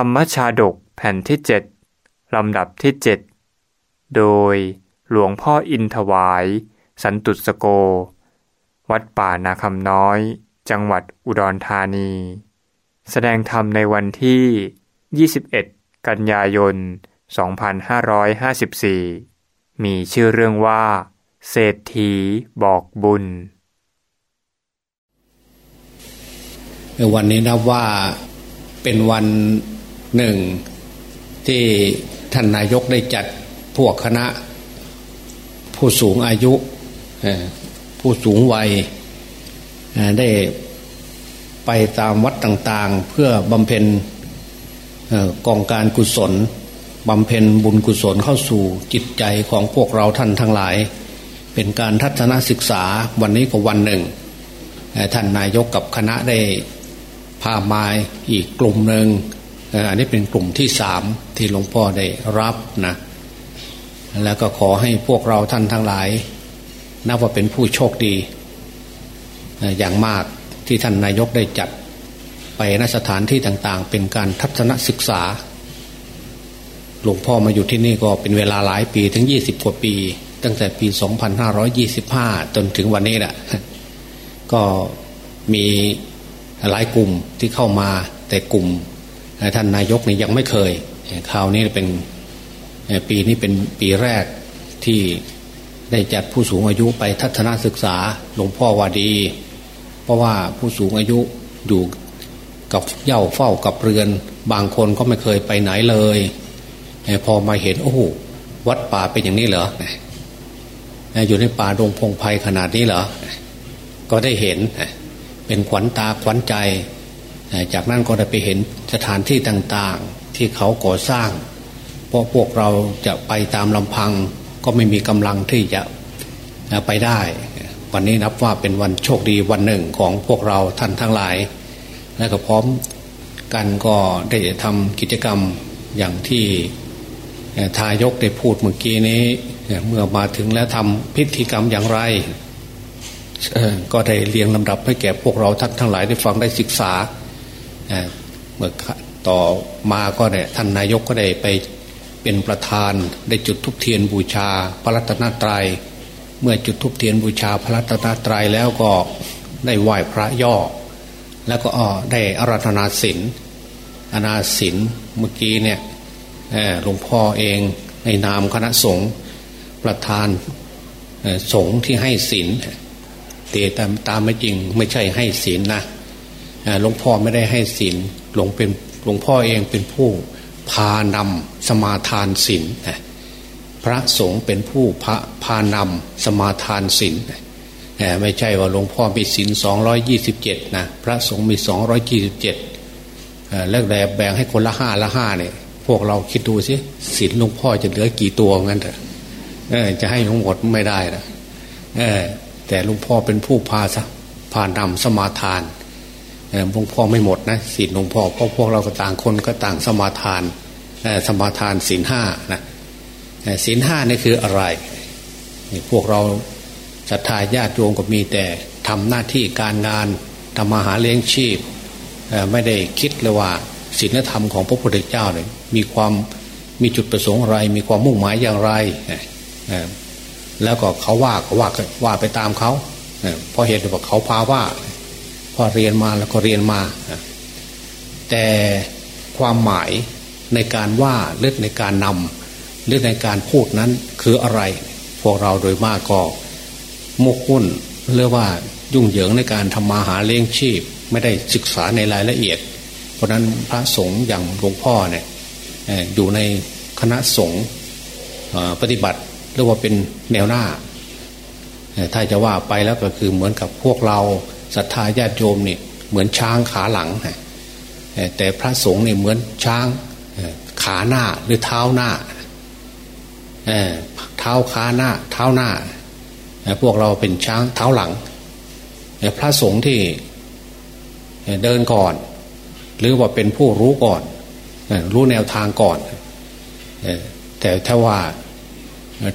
ธรรมชาดกแผ่นที่เจ็ดลำดับที่เจ็ดโดยหลวงพ่ออินถวาย สันตุสโก วัดป่านาคำน้อย จังหวัดอุดรธานี แสดงธรรมในวันที่ 21 กันยายน 2554 มีชื่อเรื่องว่า เศรษฐีบอกบุญ วันนี้นับว่าเป็นวัน หนึ่งที่ท่านนายกได้จัดพวกคณะ ผู้สูงอายุผู้สูงวัยได้ไปตามวัดต่างๆ เพื่อบำเพ็ญกองการกุศลบำเพ็ญบุญกุศลเข้าสู่จิตใจของพวกเราท่านทั้งหลาย เป็นการทัศนศึกษาวันนี้ก็วันหนึ่ง ท่านนายกกับคณะได้พามาอีกกลุ่มหนึ่ง อันนี้เป็นกลุ่มที่สามที่หลวงพ่อได้รับนะแล้วก็ขอให้พวกเราท่านทั้งหลาย นับว่าเป็นผู้โชคดี อย่างมากที่ท่านนายกได้จัดไปนสถานที่ต่าง ๆ เป็นการทัศนศึกษา หลวงพ่อมาอยู่ที่นี่ก็เป็นเวลาหลายปีถึงยี่สิบกว่าปี ตั้งแต่ปี 2525 จนถึงวันนี้แหละก็มีหลายกลุ่มที่เข้ามาแต่กลุ่ม ท่านนายกนี่ยังไม่เคยคราวนี้เป็นปีนี้เป็นปีแรกที่ได้จัดผู้สูงอายุไปทัศนศึกษาหลวงพ่อว่าดี เพราะว่าผู้สูงอายุอยู่กับเย่าเฝ้ากับเรือน บางคนก็ไม่เคยไปไหนเลยพอมาเห็นโอ้โหวัดป่าเป็นอย่างนี้เหรออยู่ในป่าดงพงไพ่ขนาดนี้เหรอก็ได้เห็นเป็นขวัญตาขวัญใจ จากนั้นก็ได้ไปเห็นสถานที่ต่างๆที่เขาก่อสร้างเพราะพวกเราจะไปตามลำพังก็ไม่มีกำลังที่จะไปได้ วันนี้นับว่าเป็นวันโชคดีวันหนึ่งของพวกเราท่านทั้งหลาย และก็พร้อมกันก็ได้ทำกิจกรรมอย่างที่ทายกได้พูดเมื่อกี้นี้ เมื่อมาถึงแล้วทำพิธีกรรมอย่างไร ก็ได้เรียงลำดับให้แก่พวกเราท่านทั้งหลายได้ฟังได้ศึกษา เมื่อต่อมาก็เนี่ยท่านนายกก็ได้ไปเป็นประธานได้จุดทุกเทียนบูชาพระรัตนตรยัย เมื่อจุดทุกเทียนบูชาพระรัตนตรัยแล้วก็ได้ไหว้พระย่อ แล้วก็ได้อาราธนาศีลอานาศีลเมื่อกี้เนี่ยหลวงพ่อเองในนามคณะสงฆ์ประธานสงฆ์ที่ให้ศีลแต่ตามตามไม่จริงไม่ใช่ให้ศีลนะ หลวงพ่อไม่ได้ให้ศีลหลวงเป็นหลวงพ่อเองเป็นผู้พานำสมาทานศีลพระสงฆ์เป็นผู้พระพานำสมาทานศีลไม่ใช่ว่าหลวงพ่อมีศีลสองร้อยยี่สิบเจ็ดนะพระสงฆ์มีสองร้อยยี่สิบเจ็ดแล้วแบ่แบ่งให้คนละห้าละห้าเนี่ย พวกเราคิดดูสิศีลหลวงพ่อจะเหลือกี่ตัวงั้นเถอะจะให้ทั้งหมดไม่ได้นะแต่หลวงพ่อเป็นผู้พาพานำสมาทาน หลวงพ่อไม่หมดนะศีลหลวงพ่อเพราะพวกเราก็ต่างคนก็ต่างสมาทานสมาทานศีลห้านะศีลห้านี่คืออะไรพวกเราศรัทธาญาติโยมก็มีแต่ทำหน้าที่การงานทำมาหาเลี้ยงชีพไม่ได้คิดเลยว่าศีลธรรมของพระพุทธเจ้าเนี่ยมีความมีจุดประสงค์อะไร มีความมุ่งหมายอย่างไร แล้วก็เขาว่าก็ว่าว่าไปตามเขาเพราะเหตุว่าเขาพาว่า พอเรียนมาแล้วก็เรียนมา แต่ความหมายในการว่าเลือในการนำเลือในการพูดนั้นคืออะไร พวกเราโดยมากก็มุกหุ้นเรียกว่ายุ่งเหยิงในการทำมาหาเลี้ยงชีพ ไม่ได้ศึกษาในรายละเอียด เพราะนั้นพระสงฆ์อย่างหลวงพ่อเนี่ยอยู่ในคณะสงฆ์ปฏิบัติเรียกว่าเป็นแนวหน้า ถ้าจะว่าไปแล้วก็คือเหมือนกับพวกเรา ศรัทธาญาติโยมนี่เหมือนช้างขาหลังแต่พระสงฆ์นี่เหมือนช้างขาหน้าหรือเท้าหน้าเท้าขาหน้า เท้าหน้าพวกเราเป็นช้างเท้าหลังพระสงฆ์ที่เดินก่อน หรือว่าเป็นผู้รู้ก่อน รู้แนวทางก่อน แต่ถ้าว่า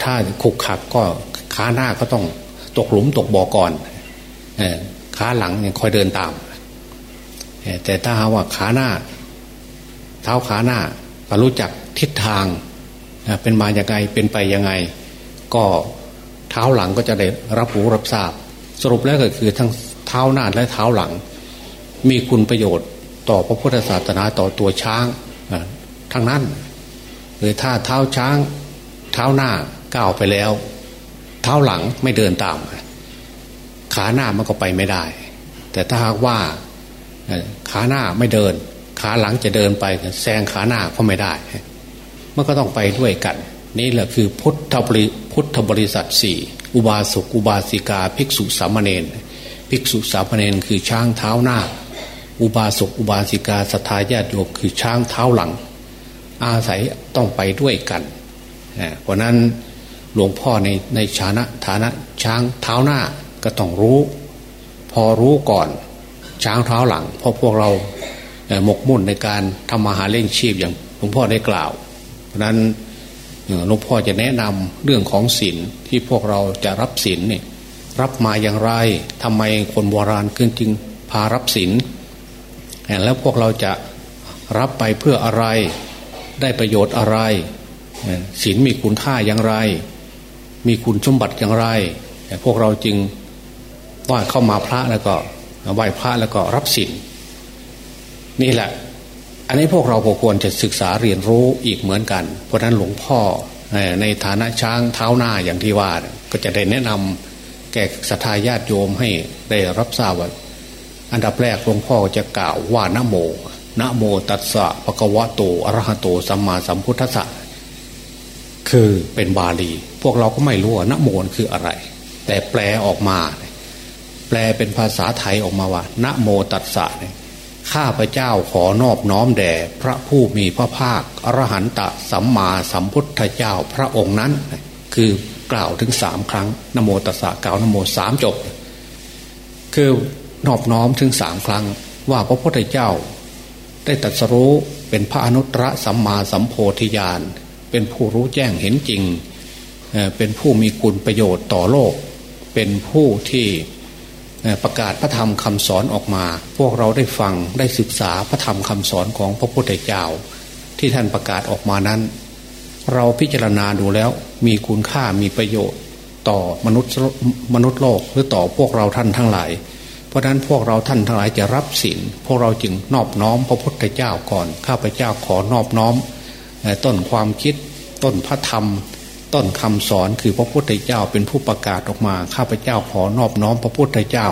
ถ้าขุกขักก็ขาหน้าก็ต้องตกหลุมตกบ่อก่อน ขาหลังเนี่ยคอยเดินตาม แต่ถ้าหาว่าขาหน้า เท้าขาหน้าก็รู้จักทิศทางเป็นมาอย่างไงเป็นไปยังไง ก็เท้าหลังก็จะได้รับรู้รับทราบ สรุปแล้วก็คือทั้งเท้าหน้าและเท้าหลัง มีคุณประโยชน์ต่อพระพุทธศาสนาต่อตัวช้างทั้งนั้นหรือถ้าเท้าช้าง เท้าหน้าก้าวไปแล้ว เท้าหลังไม่เดินตาม ขาหน้ามันก็ไปไม่ได้ แต่ถ้าหากว่าขาหน้าไม่เดิน ขาหลังจะเดินไปแซงขาหน้าก็ไม่ได้ มันก็ต้องไปด้วยกัน นี่แหละคือพุทธบริพุทธบริษัทสี่อุบาสกอุบาสิกา ภิกษุสามเณรภิกษุสามเณรคือช้างเท้าหน้า อุบาสกอุบาสิกาสัทธาญาติโยมคือช้างเท้าหลัง อาศัยต้องไปด้วยกันเพราะนั้นหลวงพ่อในในฐานะฐานะช้างเท้าหน้า ก็ต้องรู้ พอรู้ก่อน ช้างเท้าหลัง เพราะพวกเราหมกมุ่นในการทำมาหาเลี้ยงชีพอย่างหลวงพ่อได้กล่าว เพราะนั้นหลวงพ่อจะแนะนำเรื่องของศีลที่พวกเราจะรับศีลเนี่ยรับมาอย่างไรทำไมคนโบราณขึ้นจึงพารับศีลแล้วพวกเราจะรับไปเพื่ออะไรได้ประโยชน์อะไรศีลมีคุณค่าอย่างไร มีคุณสมบัติอย่างไร พวกเราจึง ว่าเข้ามาพระแล้วก็ไหว้พระแล้วก็รับศีลนี่แหละ อันนี้พวกเราควรจะศึกษาเรียนรู้อีกเหมือนกัน เพราะนั้นหลวงพ่อในฐานะช้างเท้าหน้าอย่างที่ว่า ก็จะได้แนะนำแก่สัทายาติโยมให้ได้รับทราบว่าอันดับแรกหลวงพ่อจะกล่าวว่านโมนะโมตัสสะปะกวะโตอรหะโตสัมมาสัมพุทธัสสะคือเป็นบาลี พวกเราก็ไม่รู้ว่านโมนคืออะไร แต่แปลออกมา แปลเป็นภาษาไทยออกมาว่านะโมตัสสะข้าพเจ้าขอนอบน้อมแด่พระผู้มีพระภาคอรหันตสัมมาสัมพุทธเจ้าพระองค์นั้น คือกล่าวถึงสามครั้งนโมตัสสะกล่าวนโมสามจบ คือนอบน้อมถึงสามครั้ง ว่าพระพุทธเจ้า ได้ตรัสรู้เป็นพระอนุตตรสัมมาสัมโพธิญาณ เป็นผู้รู้แจ้งเห็นจริง เป็นผู้มีคุณประโยชน์ต่อโลก เป็นผู้ที่ ประกาศพระธรรมคำสอนออกมา พวกเราได้ฟังได้ศึกษาพระธรรมคำสอนของพระพุทธเจ้า ที่ท่านประกาศออกมานั้น เราพิจารณาดูแล้วมีคุณค่ามีประโยชน์ต่อมนุษย์มนุษย์โลกหรือต่อพวกเราท่านทั้งหลาย เพราะนั้นพวกเราท่านทั้งหลายจะรับศีลพวกเราจึงนอบน้อมพระพุทธเจ้าก่อน ข้าพเจ้าขอนอบน้อมต้นความคิดต้นพระธรรม ต้นคำสอนคือพระพุทธเจ้าเป็นผู้ประกาศออกมาข้าพเจ้าขอนอบน้อมพระพุทธเจ้า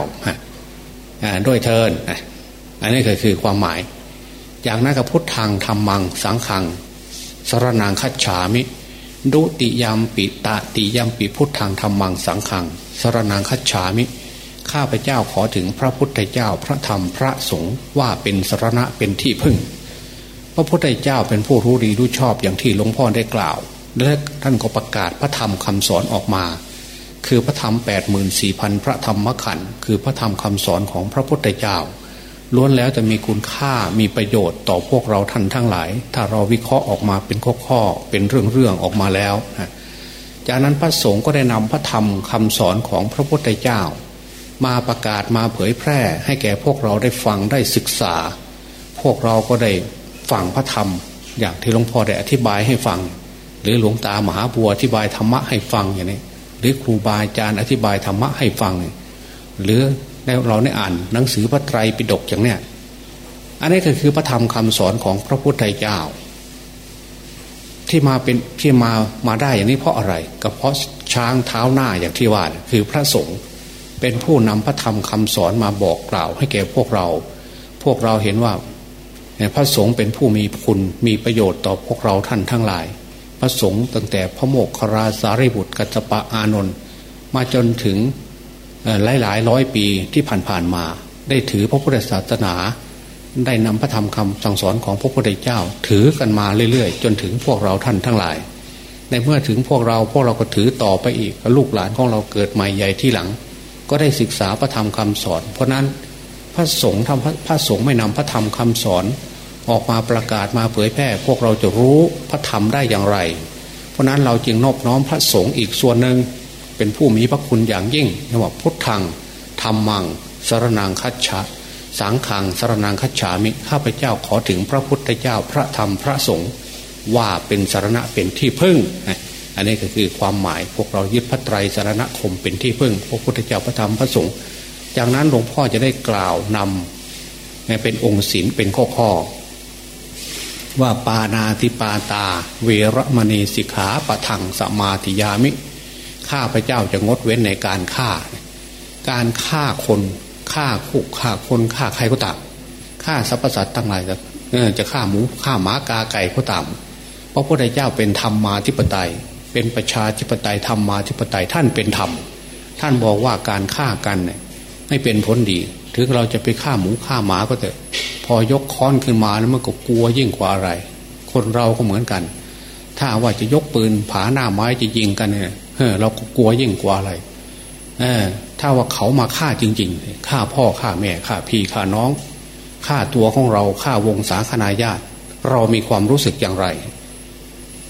ด้วยเทินอันนี้ก็คือความหมาย อย่างนั้นกับพุทธังธรรมังสังขังสรนางคัจฉามิดุติยามปิตาติยามปิพุทธังธรรมังสังขังสรนางคัจฉามิ ข้าพเจ้าขอถึงพระพุทธเจ้าพระธรรมพระสงฆ์ว่าเป็นสรณะเป็นที่พึ่ง พระพุทธเจ้าเป็นผู้รู้ดีรู้ชอบอย่างที่หลวงพ่อได้กล่าว และท่านก็ประกาศพระธรรมคำสอนออกมา คือพระธรรมแปดหมื่นสี่พันพระธรรมขันธ์คือพระธรรมคำสอนของพระพุทธเจ้าล้วนแล้วจะมีคุณค่ามีประโยชน์ต่อพวกเราท่านทั้งหลาย ถ้าเราวิเคราะห์ออกมาเป็นข้อข้อเป็นเรื่องเรื่องออกมาแล้วจากนั้นพระสงฆ์ก็ได้นำพระธรรมคำสอนของพระพุทธเจ้า มาประกาศมาเผยแพร่ ให้แก่พวกเราได้ฟังได้ศึกษา พวกเราก็ได้ฟังพระธรรม อย่างที่หลวงพ่อได้อธิบายให้ฟัง หรือหลวงตามหาบัวอธิบายธรรมะให้ฟังอย่างนี้หรือครูบาอาจารย์อธิบายธรรมะให้ฟัง หรือเราได้อ่านหนังสือพระไตรปิฎกอย่างเนี้ยอันนี้ก็คือพระธรรมคำสอนของพระพุทธเจ้า ที่มาเป็นที่มามาได้อย่างนี้เพราะอะไร ก็เพราะช้างเท้าหน้าอย่างที่ว่าคือพระสงฆ์เป็นผู้นำพระธรรมคำสอนมาบอกกล่าว ให้แก่พวกเรา พวกเราเห็นว่าพระสงฆ์เป็นผู้มีคุณมีประโยชน์ต่อพวกเราท่านทั้งหลาย พระสงฆ์ตั้งแต่พระโมกขราสารีบุตรกัจปะอานนท์มาจนถึงหลายหลายร้อยปีที่ผ่านๆมา ได้ถือพระพุทธศาสนา ได้นำพระธรรมคำสั่งสอนของพระพุทธเจ้า ถือกันมาเรื่อยๆ จนถึงพวกเราท่านทั้งหลาย ในเมื่อถึงพวกเราพวกเราก็ถือต่อไปอีกลูกหลานของเราเกิดใหม่ใหญ่ที่หลัง ก็ได้ศึกษาพระธรรมคำสอน เพราะนั้นพระสงฆ์ทำพระสงฆ์ไม่นำพระธรรมคำสอน ออกมาประกาศมาเผยแพร่ พวกเราจะรู้พระธรรมได้อย่างไร เพราะนั้นเราจึงนอบน้อมพระสงฆ์อีกส่วนหนึ่งเป็นผู้มีพระคุณอย่างยิ่งเรียกว่าพุทธังธรรมังสารนางคัจฉะสังขังสรนังคัจฉามิข้าพเจ้าขอถึงพระพุทธเจ้าพระธรรมพระสงฆ์ว่าเป็นสารณะเป็นที่พึ่ง อันนี้ก็คือความหมายพวกเรายึดพระไตรสารณคมเป็นที่พึ่ง พระพุทธเจ้าพระธรรมพระสงฆ์จากนั้นหลวงพ่อจะได้กล่าวนำเป็นองค์ศีลเป็นข้อข้อ ว่าปานาติปาตา เวรมณีสิกขาปะทังสมาธิยามิ ข้าพระเจ้าจะงดเว้นในการฆ่า การฆ่าคนฆ่าคุกฆ่าคนฆ่าใครก็ตามฆ่าสรรพสัตว์ตั้งหลายจะฆ่าหมูฆ่าหมากาไก่ก็ตามเพราะพระพุทธเจ้าเป็นธรรมมาธิปไตย เป็นประชาธิปไตยธรรมมาธิปไตยท่านเป็นธรรม ท่านบอกว่าการฆ่ากันเนี่ยไม่เป็นผลดี ถึงเราจะไปฆ่าหมูฆ่าหมาก็เถอะ อยกค้อนขึ้นมาแล้วมันก็กลัวยิ่งกว่าอะไร คนเราก็เหมือนกัน ถ้าว่าจะยกปืนผาหน้าไม้จะยิงกันเนี่ยเราก็กลัวยิ่งกว่าอะไรเออถ้าว่าเขามาฆ่าจริงๆฆ่าพ่อฆ่าแม่ฆ่าพี่ฆ่าน้องฆ่าตัวของเราฆ่าวงศาคณาญาติ เรามีความรู้สึกอย่างไร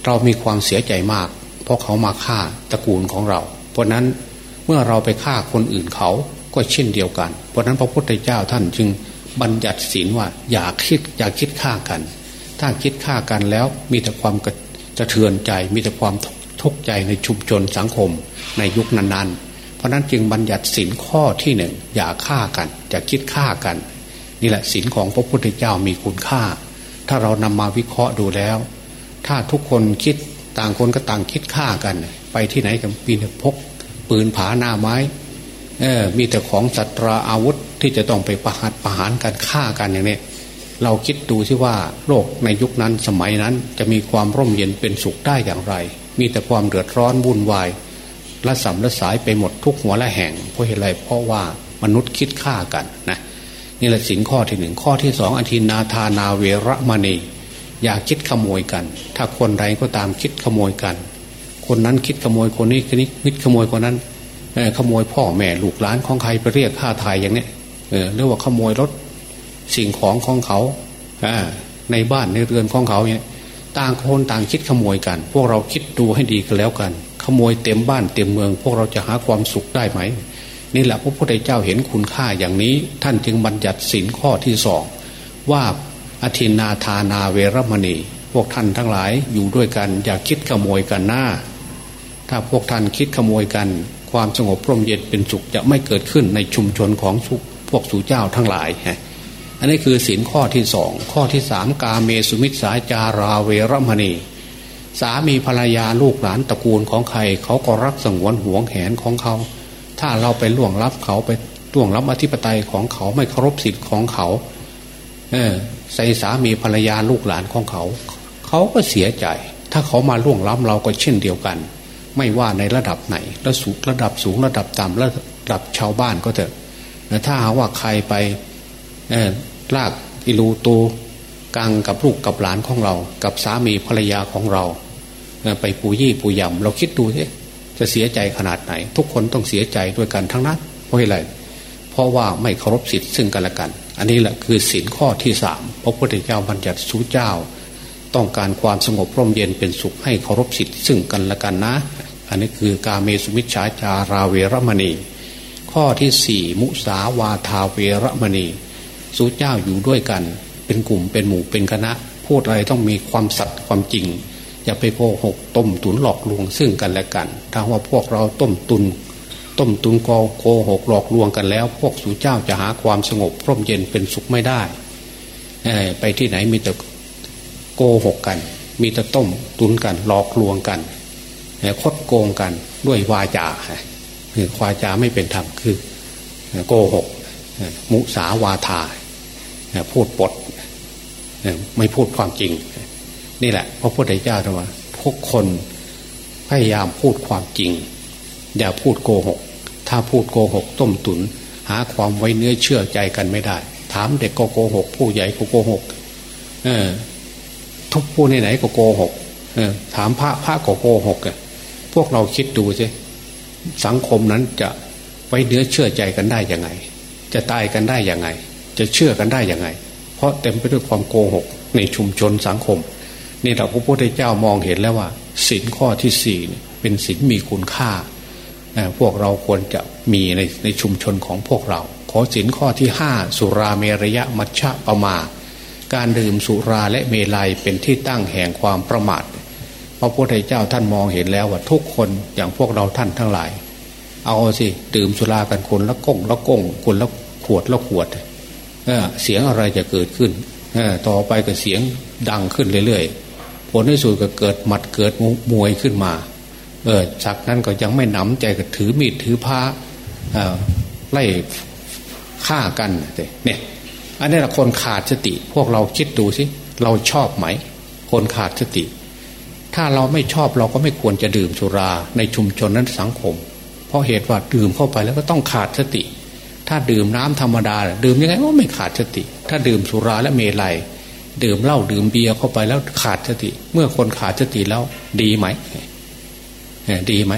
เรามีความเสียใจมาก เพราะเขามาฆ่าตระกูลของเรา เพราะนั้นเมื่อเราไปฆ่าคนอื่นเขาก็เช่นเดียวกัน เพราะนั้นพระพุทธเจ้าท่านจึง บัญญัติศีลว่าอย่าคิดอย่าคิดฆ่ากัน ถ้าคิดฆ่ากันแล้วมีแต่ความกระเทือนใจ มีแต่ความทุกข์ใจในชุมชนสังคมในยุคนั้นๆ เพราะนั้นจึงบัญญัติศีลข้อที่หนึ่งอย่าฆ่ากัน อย่าคิดฆ่ากัน นี่แหละศีลของพระพุทธเจ้ามีคุณค่า ถ้าเรานำมาวิเคราะห์ดูแล้ว ถ้าทุกคนคิดต่างคนก็ต่างคิดฆ่ากัน ไปที่ไหนกับปีนพกปืนผาหน้าไม้เออมีแต่ของสัตราอาวุธ ที่จะต้องไปประหัตประหารกันฆ่ากันอย่างนี้เราคิดดูที่ว่าโลกในยุคนั้นสมัยนั้นจะมีความร่มเย็นเป็นสุขได้อย่างไร มีแต่ความเดือดร้อนวุ่นวายละสัมละสายไปหมดทุกหัวละแห่งเพราะเหตุไรเพราะว่ามนุษย์คิดฆ่ากันนะนี่แหละสินข้อที่หนึ่งข้อที่สองอธินาทานาเวรมณี อย่าคิดขโมยกัน ถ้าคนใดก็ตามคิดขโมยกัน คนนั้นคิดขโมยคนนี้คนนี้คิดขโมยคนนั้นขโมยพ่อแม่ลูกหลานของใครไปเรียกค่าไทยอย่างนี้ เรียกว่าขโมยรถสิ่งของของเขาในบ้านในเรือนของเขาเนี่ยต่างคนต่างคิดขโมยกัน พวกเราคิดดูให้ดีกันแล้วกัน ขโมยเต็มบ้านเต็มเมือง พวกเราจะหาความสุขได้ไหม นี่แหละพระพุทธเจ้าเห็นคุณค่าอย่างนี้ ท่านจึงบัญญัติสินข้อที่สองว่าอธินาทานาเวรมณี พวกท่านทั้งหลายอยู่ด้วยกัน อย่าคิดขโมยกันหน้า ถ้าพวกท่านคิดขโมยกัน ความสงบร่มเย็นเป็นสุขจะไม่เกิดขึ้นในชุมชนของ พวกสู่เจ้าทั้งหลาย อันนี้คือศีลข้อที่สองข้อที่สามกาเมสุมิสาจาราเวรมณี สามีภรรยาลูกหลานตระกูลของใคร เขาก็รักสงวนห่วงแหนของเขา ถ้าเราไปล่วงลับเขาไปล่วงลับอธิปไตยของเขาไม่เคารพสิทธิ์ของเขา เออใส่สามีภรรยาลูกหลานของเขา เขาก็เสียใจ ถ้าเขามาล่วงล้ำเราก็เช่นเดียวกัน ไม่ว่าในระดับไหน ระสูระดับสูงระดับต่ำระดับชาวบ้านก็เถอะ ถ้าหาว่าใครไปลากอิรูตูกังกับลูกกับหลานของเรา กับสามีภรรยาของเราไปปูยี่ปูยำเราคิดดูสิจะเสียใจขนาดไหน ทุกคนต้องเสียใจด้วยกันทั้งนั้นเพราะอะไรเพราะว่าไม่เคารพสิทธิ์ซึ่งกันและกัน อันนี้แหละคือสินข้อที่สามพระพุทธเจ้าบัญญัติสู้เจ้า ต้องการความสงบร่มเย็นเป็นสุขให้เคารพสิทธิ์ซึ่งกันและกันนะ อันนี้คือกาเมสุมิชฌาจาราเวรมณี ข้อที่สี่มุสาวาทาเวรมณีสู้เจ้าอยู่ด้วยกัน เป็นกลุ่มเป็นหมู่เป็นคณะ พูดอะไรต้องมีความสัตย์ความจริง อย่าไปโกหกต้มตุนหลอกลวงซึ่งกันและกัน ถ้าว่าพวกเราต้มตุน ต้มตุนกโกหกหลอกลวงกันแล้ว พวกสู่เจ้าจะหาความสงบร่มเย็นเป็นสุขไม่ได้ไปที่ไหนมีแต่โกหกกัน มีแต่ต้มตุนกันหลอกลวงกันคดโกงกันด้วยวาจา คือวาจาไม่เป็นธรรมคือโกหก มุสาวาทาพูดปดไม่พูดความจริง นี่แหละพระพุทธเจ้าทว่าทุกคนพยายามพูดความจริง อย่าพูดโกหก ถ้าพูดโกหก ต้มตุน หาความไว้เนื้อเชื่อใจกันไม่ได้ ถามเด็กก็โกหก ผู้ใหญ่ก็โกหก เออ ทุกผู้ไหนๆก็โกหกถามพระพระก็โกหกอะพวกเราคิดดูสิ สังคมนั้นจะไว้เนื้อเชื่อใจกันได้ยังไง จะตายกันได้ยังไง จะเชื่อกันได้ยังไง เพราะเต็มไปด้วยความโกหกในชุมชนสังคม นี่เราพระพุทธเจ้ามองเห็นแล้วว่าสินข้อที่สี่เป็นสินมีคุณค่า พวกเราควรจะมีในในชุมชนของพวกเรา ขอสินข้อที่ห้าสุราเมรยะมัชฌะปมา การดื่มสุราและเมลัยเป็นที่ตั้งแห่งความประมาท พระพุทธเจ้าท่านมองเห็นแล้วว่าทุกคนอย่างพวกเราท่านทั้งหลาย เอาสิดื่มสุรากันคนละก้งละก้งคนละขวดละขวดเเสียงอะไรจะเกิดขึ้นต่อไปก็เสียงดังขึ้นเรื่อยๆผลที่สุดก็เกิดหมัดเกิดมวยขึ้นมา เออจากนั้นก็ยังไม่หนำใจก็ถือมีดถือผ้าไล่ฆ่ากันเนี่ยอันนี้ละคนขาดสติ พวกเราคิดดูสิเราชอบไหม คนขาดสติ ถ้าเราไม่ชอบเราก็ไม่ควรจะดื่มสุราในชุมชนนั้นสังคม เพราะเหตุว่าดื่มเข้าไปแล้วก็ต้องขาดสติ ถ้าดื่มน้ำธรรมดา ดื่มยังไงก็ไม่ขาดสติ ถ้าดื่มสุราและเมลัยดื่มเหล้าดื่มเบียร์เข้าไปแล้วขาดสติ เมื่อคนขาดสติแล้วดีไหมดีไหม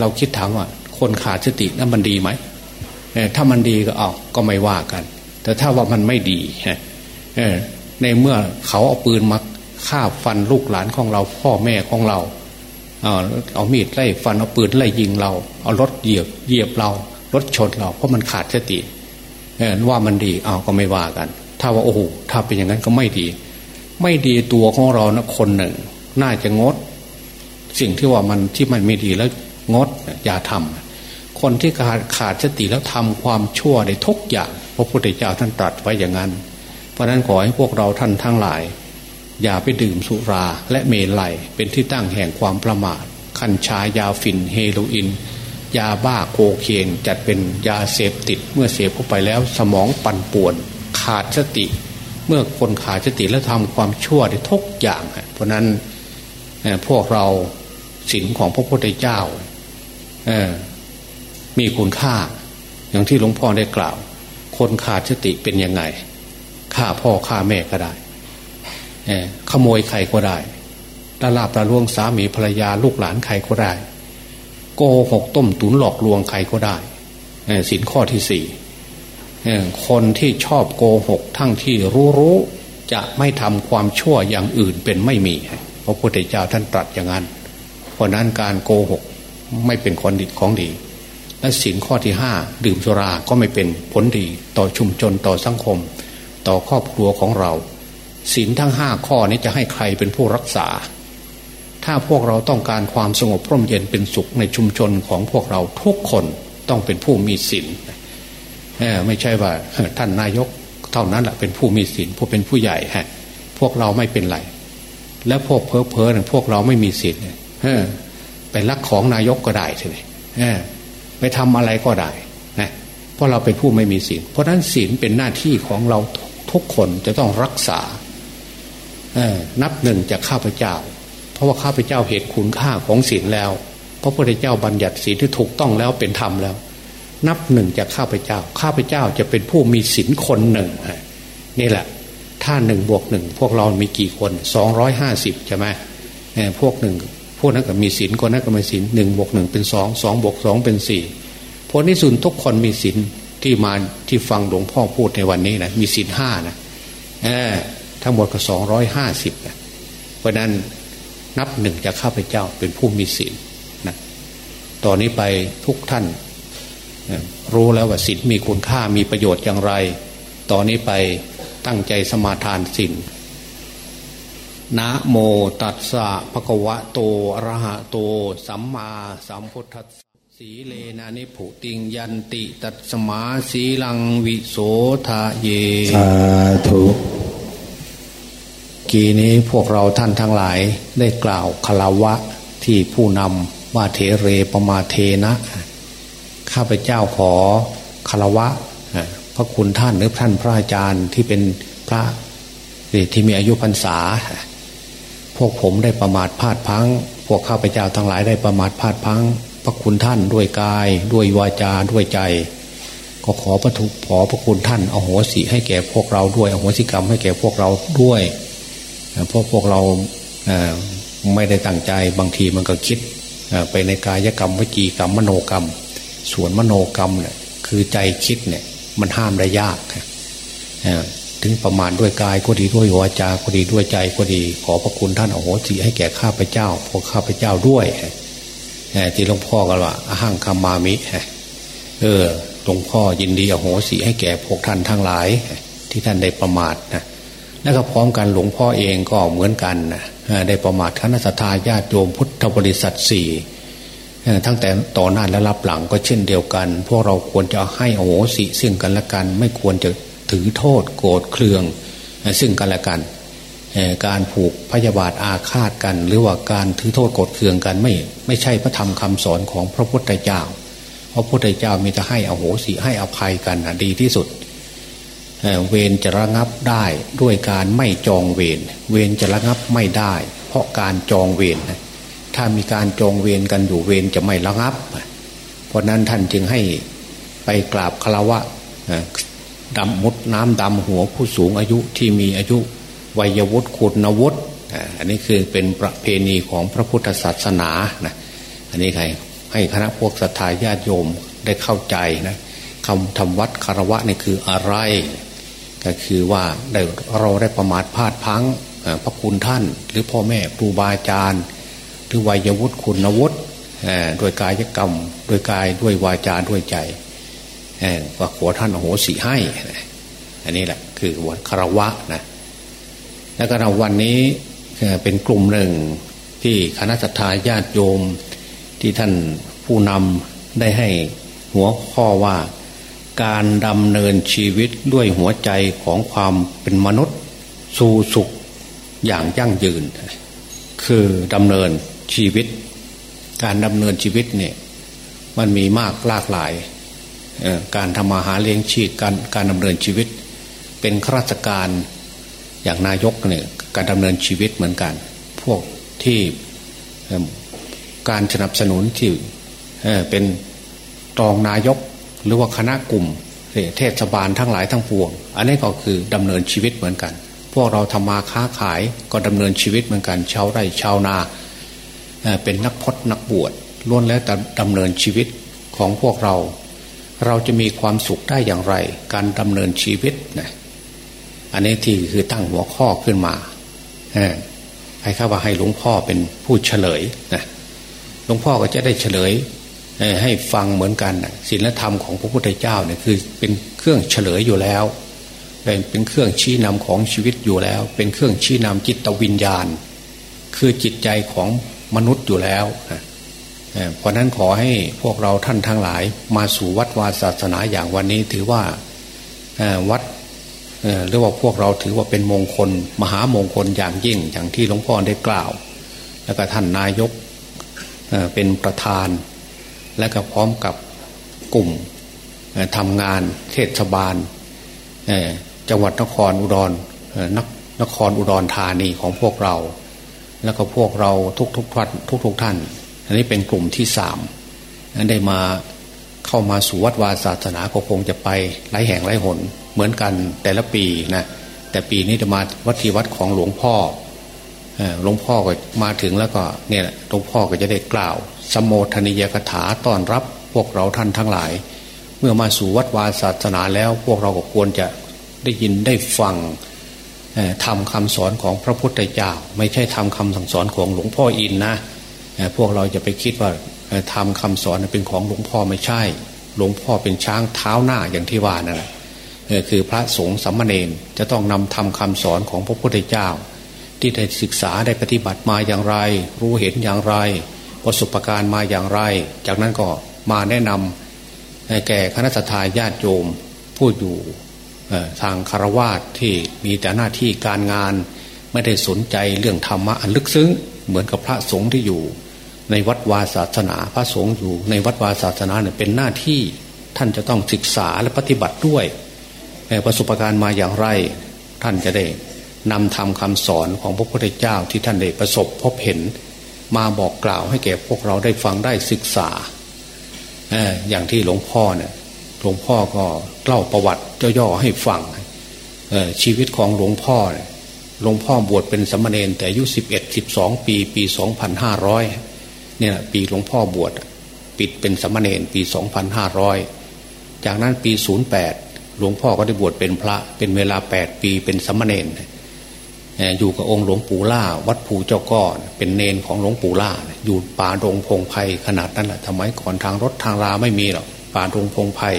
เราคิดถามว่า คนขาดสตินั้นมันดีไหมถ้ามันดีก็เอาก็ไม่ว่ากัน แต่ถ้าว่ามันไม่ดีในเมื่อเขาเอาปืนมา ฆ่าฟันลูกหลานของเรา พ่อแม่ของเรา เอามีดไล่ฟันเอาปืนไล่ยิงเรา เอารถเหยียบเหยียบเรา รถชนเราเพราะมันขาดสติว่ามันดีเอาก็ไม่ว่ากัน ถ้าว่าโอ้โหถ้าเป็นอย่างนั้นก็ไม่ดี ไม่ดีตัวของเรานะคนหนึ่ง น่าจะงด สิ่งที่ว่ามันที่มันไม่ดีแล้วงดอย่าทำคนที่ขาดขาดสติแล้วทำความชั่วในทุกอย่างพระพุทธเจ้าท่านตรัสไว้อย่างนั้น เพราะนั้นขอให้พวกเราท่านทั้งหลาย อย่าไปดื่มสุราและเมลัยเป็นที่ตั้งแห่งความประมาทคัญชายาฝิ่นเฮโรอีนยาบ้าโคเคนจัดเป็นยาเสพติด เมื่อเสพเข้าไปแล้วสมองปั่นป่วน ขาดสติ เมื่อคนขาดสติแล้วทำความชั่วในทุกอย่าง เพราะนั้นพวกเราศีลของพระพุทธเจ้ามีคุณค่า อย่างที่หลวงพ่อได้กล่าว คนขาดสติเป็นยังไงฆ่าพ่อฆ่าแม่ก็ได้ ขโมยใครก็ได้ตลาบตะลวงสามีภรรยาลูกหลานใครก็ได้ โกหกต้มตุนหลอกลวงใครก็ได้สินข้อที่สี่คนที่ชอบโกหกทั้งที่รู้รู้จะไม่ทำความชั่วอย่างอื่นเป็นไม่มีพระพุทธเจ้าท่านตรัสอย่างนั้น เพราะนั้นการโกหกไม่เป็นคนดีของดี และสินข้อที่ห้าดื่มสุราก็ไม่เป็นผลดีต่อชุมชนต่อสังคม ต่อครอบครัวของเรา สินทั้งห้าข้อนี้จะให้ใครเป็นผู้รักษา ถ้าพวกเราต้องการความสงบร่มเย็นเป็นสุขในชุมชนของพวกเราทุกคนต้องเป็นผู้มีศีลไม่ใช่ว่าท่านนายกเท่านั้นแหละเป็นผู้มีศีลผู้เป็นผู้ใหญ่ฮะ พวกเราไม่เป็นไร แล้วพวกเพ้อเพอพวกเราไม่มีศีลไปรักของนายกก็ได้ใช่ไหมไปทำอะไรก็ได้นะเพราะเราเป็นผู้ไม่มีศีลเพราะนั้นศีลเป็นหน้าที่ของเราทุกคนจะต้องรักษา นับหนึ่งจากข้าพเจ้า เพราะว่าข้าพเจ้าเหตุคุณค่าของศีลแล้วพระพุทธเจ้าบัญญัติศีลที่ถูกต้องแล้วเป็นธรรมแล้ว นับหนึ่งจากข้าพเจ้า ข้าพเจ้าจะเป็นผู้มีศีลคนหนึ่งนี่แหละ ถ้าหนึ่งบวกหนึ่งพวกเรามีกี่คนสองร้อยห้าสิบใช่ไหมพวกหนึ่งพวกนั้นก็มีศีลคนนั้นก็มีศีลหนึ่งบวกหนึ่งเป็นสองสองบวกสองเป็นสี่ผลที่สุดทุกคนมีศีลที่มาที่ฟังหลวงพ่อพูดในวันนี้นะมีศีลห้านะ ทั้งหมดก็สองร้อยห้าสิบนะเพราะนั้นนับหนึ่งจากข้าพเจ้าเป็นผู้มีศีลนะตอนนี้ไปทุกท่าน รู้แล้วว่าศีลมีคุณค่ามีประโยชน์อย่างไร ตอนนี้ไปตั้งใจสมาทานศีลนะโมตัสสะภะคะวะโตอะระหะโต สัมมาสัมพุทธัสสะสีเลนะนิพุติงยันติ ตัสมาสีลังวิโสทะเย สาธุ กีนี้พวกเราท่านทั้งหลายได้กล่าวคารวะที่ผู้นำว่าเทเรปมาเทนะ ข้าพเจ้าขอคารวะพระคุณท่านหรือท่านพระอาจารย์ที่เป็นพระที่มีอายุพรรษา พวกผมได้ประมาทพลาดพัง พวกข้าพเจ้าทั้งหลายได้ประมาทพลาดพัง พระคุณท่านด้วยกาย ด้วยวาจาด้วยใจ ก็ขอพระทุกขอพระคุณท่านอโหสิให้แก่พวกเราด้วยอโหสิกรรมให้แก่พวกเราด้วย เพราะพวกเราไม่ได้ตั้งใจบางทีมันก็คิดไปในกายกรรมวิจีกรรมมโนกรรม ส่วนมโนกรรมเนี่ยคือใจคิดเนี่ยมันห้ามได้ยากถึงประมาณด้วยกายก็ดีด้วยวาจาก็ดีด้วยใจก็ดี ขอพระคุณท่านโอ้โหสิให้แก่ข้าพเจ้าพวกข้าพเจ้าด้วยที่หลวงพ่อกันว่าอาหังคามามิเออหลวงพ่อยินดีอโหสิให้แก่พวกท่านทั้งหลาย ที่ท่านได้ประมาทนะ และก็พร้อมกันหลวงพ่อเองก็เหมือนกันนะได้ประมาทคณะสัตยาติโยมพุทธบริษัทสี่ทั้งแต่ต่อหน้าและรับหลังก็เช่นเดียวกัน พวกเราควรจะให้อโหสิซึ่งกันและกัน ไม่ควรจะถือโทษโกรธเคือง ซึ่งกันและกันการผูกพยาบาทอาฆาตกัน หรือว่าการถือโทษโกรธเคืองกันไม่ ไม่ใช่พระธรรมคำสอนของพระพุทธเจ้า พระพุทธเจ้ามีแต่ให้อโหสิให้อภัยกันนะดีที่สุด เวรจะระงับได้ด้วยการไม่จองเวรเวรจะระงับไม่ได้ เพราะการจองเวรถ้ามีการจองเวรกันอยู่เวรจะไม่ระงับ เพราะนั้นท่านจึงให้ไปกราบคารวะดำมุดน้ำดำหัวผู้สูงอายุที่มีอายุวัยวุฒิคุณวุฒิอันนี้คือเป็นประเพณีของพระพุทธศาสนานะอันนี้ใครให้คณะพวกศรัทธาญาติโยมได้เข้าใจนะคำทำวัดคารวะนี่คืออะไร ก็คือว่าได้เราได้ประมาทพลาดพังพระคุณท่าน หรือพ่อแม่ครูบาอาจารย์หรือวัยวุฒิคุณวุฒิโดยกายกรรม โดยกายด้วยวาจาด้วยใจว่าขอท่านโอโหสิให้ อันนี้แหละคือวันคารวะนะแล้วก็เราวันนี้เป็นกลุ่มหนึ่งที่คณะสัตยาญาติโยมที่ท่านผู้นำได้ให้หัวข้อว่า การดำเนินชีวิตด้วยหัวใจของความเป็นมนุษย์สู่สุขอย่างยั่งยืน คือดำเนินชีวิต การดำเนินชีวิตเนี่ยมันมีมากหลากหลาย การทำมาหาเลี้ยงชีพการการดำเนินชีวิต เป็นข้าราชการอย่างนายกเนี่ยการดำเนินชีวิตเหมือนกัน พวกที่การสนับสนุนที่เป็นรองนายก หรือว่าคณะกลุ่มเทศบาลทั้งหลายทั้งปวง อันนี้ก็คือดำเนินชีวิตเหมือนกัน พวกเราทำมาค้าขายก็ดำเนินชีวิตเหมือนกัน ชาวไร่ชาวนาเป็นนักพจนักบวชล้วนแล้วแต่ดำเนินชีวิตของพวกเรา เราจะมีความสุขได้อย่างไร การดำเนินชีวิตนะอันนี้ที่คือตั้งหัวข้อขึ้นมาให้ข้าว่าให้หลวงพ่อเป็นผู้เฉลยนะหลวงพ่อก็จะได้เฉลย ให้ฟังเหมือนกันศีลธรรมของพระพุทธเจ้าเนี่ยคือเป็นเครื่องเฉลยอยู่แล้ว เป็นเป็นเครื่องชี้นำของชีวิตอยู่แล้ว เป็นเครื่องชี้นำจิตวิญญาณ คือจิตใจของมนุษย์อยู่แล้วเพราะนั้นขอให้พวกเราท่านทั้งหลาย มาสู่วัดวาศาสนาอย่างวันนี้ถือว่าวัดหรือว่าพวกเราถือว่าเป็นมงคล มหามงคลอย่างยิ่งอย่างที่หลวงพ่อได้กล่าว แล้วก็ท่านนายกเป็นประธาน และก็พร้อมกับกลุ่มทำงานเทศบาลจังหวัดนครอุดรนนครอุดรธานีของพวกเรา แล้วก็พวกเราทุกทุกท่านทุกทุกท่าน อันนี้เป็นกลุ่มที่สามได้มาเข้ามาสู่วัดวาศาสนาก็คงจะไปหลายแห่งหลายหน เหมือนกันแต่ละปีนะแต่ปีนี้จะมาวัดที่วัดของหลวงพ่อ หลวงพ่อก็มาถึงแล้วก็เนี่ยหลวงพ่อก็จะได้กล่าว สมโภชนิยกถาต้อนรับพวกเราท่านทั้งหลาย เมื่อมาสู่วัดวาศาสนาแล้ว พวกเราก็ควรจะได้ยินได้ฟังทำคำสอนของพระพุทธเจ้า ไม่ใช่ทำคำสั่งสอนของหลวงพ่ออินนะพวกเราจะไปคิดว่าทำคำสอนเป็นของหลวงพ่อไม่ใช่ หลวงพ่อเป็นช้างเท้าหน้าอย่างที่ว่านั่นแหละคือพระสงฆ์สัมมาเนนจะต้องนำทำคำสอนของพระพุทธเจ้า ที่ได้ศึกษาได้ปฏิบัติมาอย่างไร รู้เห็นอย่างไร ประสบการณ์มาอย่างไร จากนั้นก็มาแนะนำแก่คณะทาญาติโยมผู้อยู่ทางคารวาสที่มีแต่หน้าที่การงาน ไม่ได้สนใจเรื่องธรรมะอันลึกซึ้งเหมือนกับพระสงฆ์ที่อยู่ ในวัดวาศาสนาพระสงฆ์อยู่ ในวัดวาศาสนาเนี่ยเป็นหน้าที่ท่านจะต้องศึกษาและปฏิบัติด้วยประสบการณ์มาอย่างไร ท่านจะได้ นำทำคำสอนของพระพุทธเจ้าที่ท่านได้ประสบพบเห็น มาบอกกล่าวให้แก่พวกเราได้ฟังได้ศึกษาอย่างที่หลวงพ่อเนี่ยหลวงพ่อก็เล่าประวัติย่อๆให้ฟังชีวิตของหลวงพ่อหลวงพ่อบวชเป็นสมณเณรแต่อายุสิบเอ็ดสิบสองปี ปีสองพันห้าร้อยเนี่ยปีหลวงพ่อบวชปิดเป็นสมณเณรปีสองพันห้าร้อยจากนั้นปีศูนย์แปดหลวงพ่อก็ได้บวชเป็นพระเป็นเวลาแปดปีเป็นสมณเณร อยู่กับองค์หลวงปู่ล่า วัดภูเจ้าก้อนเป็นเนนของหลวงปู่ล่า อยู่ป่าดงพงไพ่ขนาดนั้นแหละทำไมก่อนทางรถทางราไม่มีหรอกป่าดงพงไพ่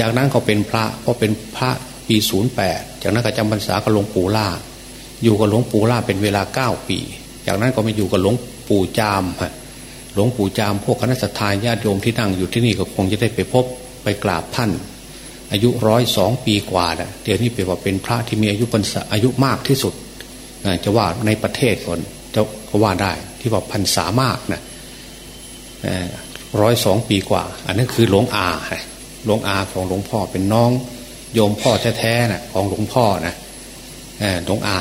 จากนั้นเขาเป็นพระก็เป็นพระปีศูนย์แปดจากนั้นก็จำพรรษากับหลวงปู่ล่า อยู่กับหลวงปู่ล่าเป็นเวลาเก้าปี จากนั้นก็มาอยู่กับหลวงปู่จามหลวงปู่จามพวกคณะสัตยาญาติโยมที่นั่งอยู่ที่นี่ก็คงจะได้ไปพบไปกราบท่าน อายุร้อยสองปีกว่าเดี๋ยวนี้เป็นว่าเป็นพระที่มีอายุพรรษาอายุมากที่สุดจะว่าในประเทศก่อนจะก็ว่าได้ที่ว่าพรรษามากนะร้อยสองปีกว่า อันนั้นคือหลวงอาหลวงอาของหลวงพ่อเป็นน้องโยมพ่อแท้ๆนะของหลวงพ่อนะหลวงอา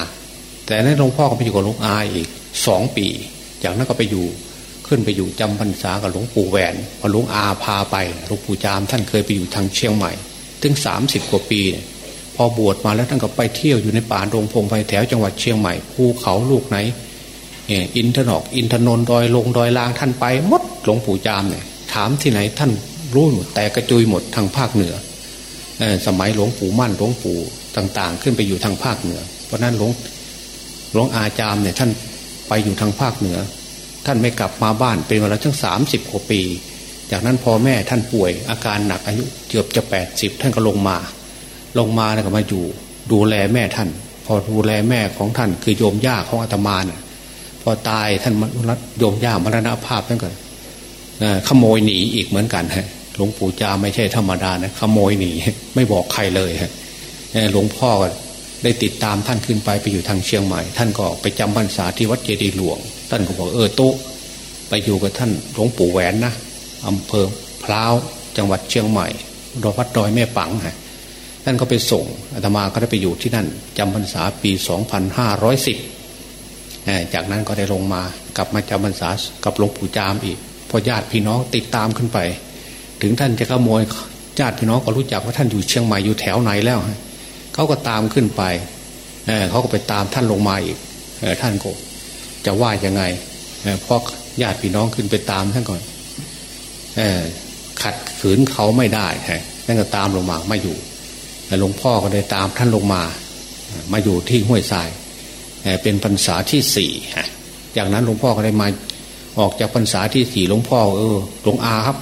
แต่นั้นหลวงพ่อก็ไปอยู่กับหลวงอาอีกสองปี จากนั้นก็ไปอยู่ขึ้นไปอยู่จำพรรษากับหลวงปู่แหวนพอหลวงอาพาไปหลวงปู่จามท่านเคยไปอยู่ทางเชียงใหม่ ถึงสามสิบกว่าปีเนี่ยพอบวชมาแล้วท่านก็ไปเที่ยวอยู่ในป่าโรงพงไฟแถวจังหวัดเชียงใหม่ภูเขาลูกไหนอินทนอกอินทนนท์ดอยลงดอยลางท่านไปมดหลวงปู่จามเนี่ยถามที่ไหนท่านรู้หมดแต่กระจุยหมดทางภาคเหนือสมัยหลวงปู่มั่นหลวงปู่ต่างๆ ขึ้นไปอยู่ทางภาคเหนือ เพราะนั้นหลวงหลวงอาจามเนี่ยท่านไปอยู่ทางภาคเหนือ ท่านไม่กลับมาบ้านเป็นเวลาทั้งสามสิบกว่าปี จากนั้นพอแม่ท่านป่วยอาการหนักอายุเกือบจะแปดสิบท่านก็ลงมา ลงมาแล้วก็มาอยู่ ดูแลแม่ท่าน พอดูแลแม่ของท่านคือโยมย่าของอาตมาเนี่ยพอตายท่านมรณโยมย่ามรณภาพท่านก็ขโมยหนีอีกเหมือนกันฮะหลวงปู่จาไม่ใช่ธรรมดานะขโมยหนีไม่บอกใครเลยฮะหลวงพ่อได้ติดตามท่านขึ้นไปไปอยู่ทางเชียงใหม่ ท่านก็ไปจำพรรษาที่วัดเจดีหลวง ท่านก็บอกเออโต๊ะไปอยู่กับท่านหลวงปู่แหวนนะ อำเภอพร้าวจังหวัดเชียงใหม่ดอวัดดอยแม่ปังฮะท่านก็ไปส่งอาตมาก็ได้ไปอยู่ที่นั่นจำพรรษาปี 2510 จากนั้นก็ได้ลงมากลับมาจำพรรษากับหลวงปู่จามอีกพอญาติพี่น้องติดตามขึ้นไป ถึงท่านจะขโมยญาติพี่น้องก็รู้จักว่าท่านอยู่เชียงใหม่อยู่แถวไหนแล้วเขาก็ตามขึ้นไปเเขาก็ไปตามท่านลงมาอีกท่านก็จะว่ายังไงเพราะญาติพี่น้องขึ้นไปตามท่านก่อน ขัดขืนเขาไม่ได้ท่นก็ตามลงมามาอยู่หลวงพ่อก็ได้ตามท่านลงมา มาอยู่ที่ห้วยทรายเป็นพรรษาที่สี่จากนั้นหลวงพ่อก็ได้มาออกจากพรรษาที่สี่หลวงพ่อเออหลวงอาครับ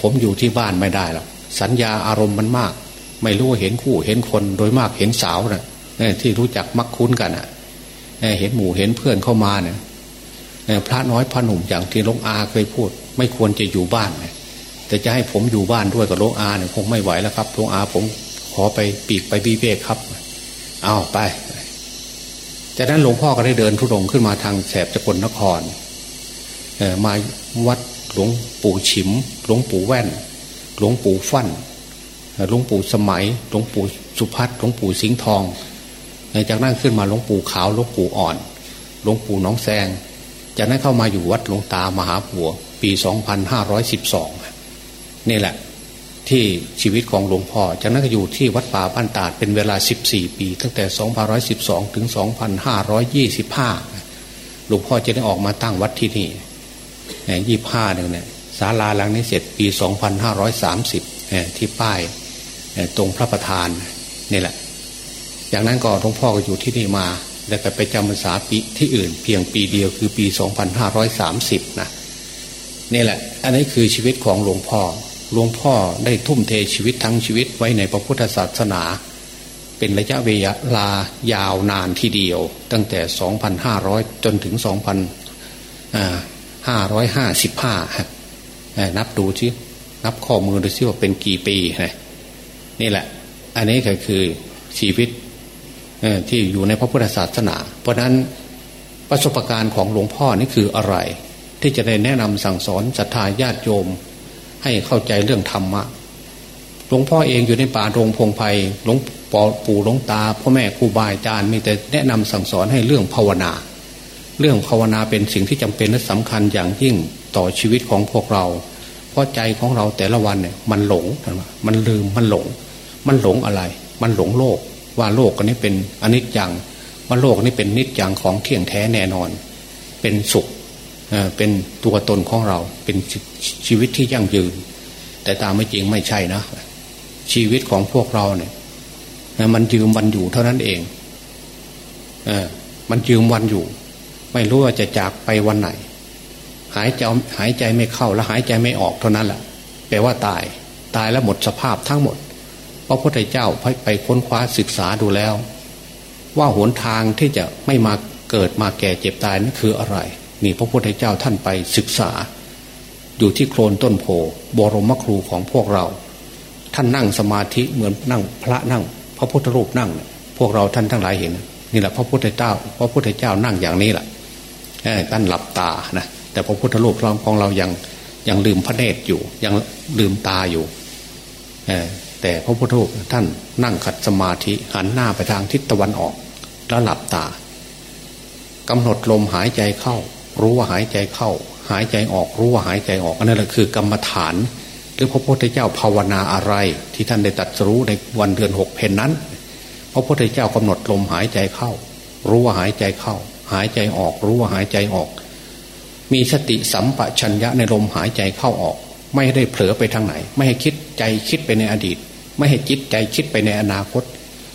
ผมอยู่ที่บ้านไม่ได้หรอกสัญญาอารมณ์มันมาก ไม่รู้เห็นคู่เห็นคนโดยมากเห็นสาวนะ่ะที่รู้จักมักคุ้นกันอะเห็นหมู่เห็นเพื่อนเข้ามาเนี่ยพระน้อยพระหนุ่มอย่างที่หลวงอาเคยพูด ไม่ควรจะอยู่บ้านแต่จะให้ผมอยู่บ้านด้วยกับหลวงอาเนี่ยคงไม่ไหวแล้วครับหลวงอาผมขอไปปีกไปบีเบกครับ เอาไป จากนั้นหลวงพ่อก็ได้เดินทุรงขึ้นมาทางแสบสกลนครมาวัดหลวงปู่ฉิม หลวงปู่แว่น หลวงปู่ฟั่นหลวงปู่สมัย หลวงปู่สุพัฒหลวงปู่สิงห์ทอง จากนั้นขึ้นมาหลวงปู่ขาว หลวงปู่อ่อน หลวงปู่น้องแซง จากนั้นเข้ามาอยู่วัดหลวงตามหาผัว ปี 2512 นี่แหละ ที่ชีวิตของหลวงพ่อจากนั้นก็อยู่ที่วัดป่าบ้านตาดเป็นเวลา 14 ปี ตั้งแต่ 2512 ถึง 2525 หลวงพ่อจะได้ออกมาตั้งวัดที่นี่ยี่ห้าเนี่ยศาลาหลังนี้เสร็จปี 2530 ที่ป้ายตรงพระประธานนี่แหละ จากนั้นก็หลวงพ่อก็อยู่ที่นี่มาแล้วก็ไปจำพรรษาปีที่อื่นเพียงปีเดียวคือปี 2530 นะ นี่แหละ อันนี้คือชีวิตของหลวงพ่อ หลวงพ่อได้ทุ่มเทชีวิตทั้งชีวิตไว้ในพระพุทธศาสนา เป็นระยะเวลายาวนานทีเดียว ตั้งแต่ 2,500 จนถึง 2,555 นับดูที่นับข้อมือดูซิว่าเป็นกี่ปีนี่แหละ อันนี้ก็คือชีวิตที่อยู่ในพระพุทธศาสนา เพราะนั้นประสบการณ์ของหลวงพ่อนี่คืออะไร ที่จะได้แนะนำสั่งสอนศรัทธาญาติโยม ให้เข้าใจเรื่องธรรมะหลวงพ่อเองอยู่ในป่าโรงพงไพ่หลวงปอปู่หลวงตาพ่อแม่ครูบาอาจารย์มีแต่แนะนำสั่งสอนให้เรื่องภาวนา เรื่องภาวนาเป็นสิ่งที่จำเป็นและสำคัญอย่างยิ่งต่อชีวิตของพวกเรา เพราะใจของเราแต่ละวันเนี่ยมันหลงมันลืมมันหลง มันหลงอะไร มันหลงโลก ว่าโลกอันนี้เป็นอนิจจังว่าโลกนี้เป็นนิจจังของเที่ยงแท้แน่นอน เป็นสุข เป็นตัวตนของเราเป็นชีวิตที่ยั่งยืน แต่ตามไม่จริงไม่ใช่นะ ชีวิตของพวกเราเนี่ยมันยืมวันอยู่เท่านั้นเองเออมันยืมวันอยู่ ไม่รู้ว่าจะจากไปวันไหน หายใจหายใจไม่เข้าแล้วหายใจไม่ออกเท่านั้นแหละแปลว่าตาย ตายและหมดสภาพทั้งหมดพระพุทธเจ้าไปค้นคว้าศึกษาดูแล้ว ว่าหนทางที่จะไม่มาเกิดมาแก่เจ็บตายนั่นคืออะไร นี่พระพุทธเจ้าท่านไปศึกษา อยู่ที่โคลนต้นโพบรมครูของพวกเรา ท่านนั่งสมาธิเหมือนนั่งพระนั่ง พระพุทธรูปนั่ง พวกเราท่านทั้งหลายเห็น นี่แหละพระพุทธเจ้า พระพุทธเจ้านั่งอย่างนี้แหละท่านหลับตานะแต่พระพุทธรูปของเรายังยังลืมพระเนตรอยู่ ยังลืมตาอยู่แต่พระพุทธรูปท่านนั่งขัดสมาธิหันหน้าไปทางทิศตะวันออก แล้วหลับตากำหนดลมหายใจเข้า รู้ว่าหายใจเข้า หายใจออกรู้ว่าหายใจออกอันนั้นแหละคือกรรมฐาน หรือพระพุทธเจ้าภาวนาอะไรที่ท่านได้ตัดรู้ในวันเดือนหกเพนนั้น พระพุทธเจ้ากำหนดลมหายใจเข้า รู้ว่าหายใจเข้า หายใจออกรู้ว่าหายใจออก มีสติสัมปชัญญะในลมหายใจเข้าออก ไม่ได้เผลอไปทางไหน ไม่ให้คิดใจคิดไปในอดีต ไม่ให้จิตใจคิดไปในอนาคต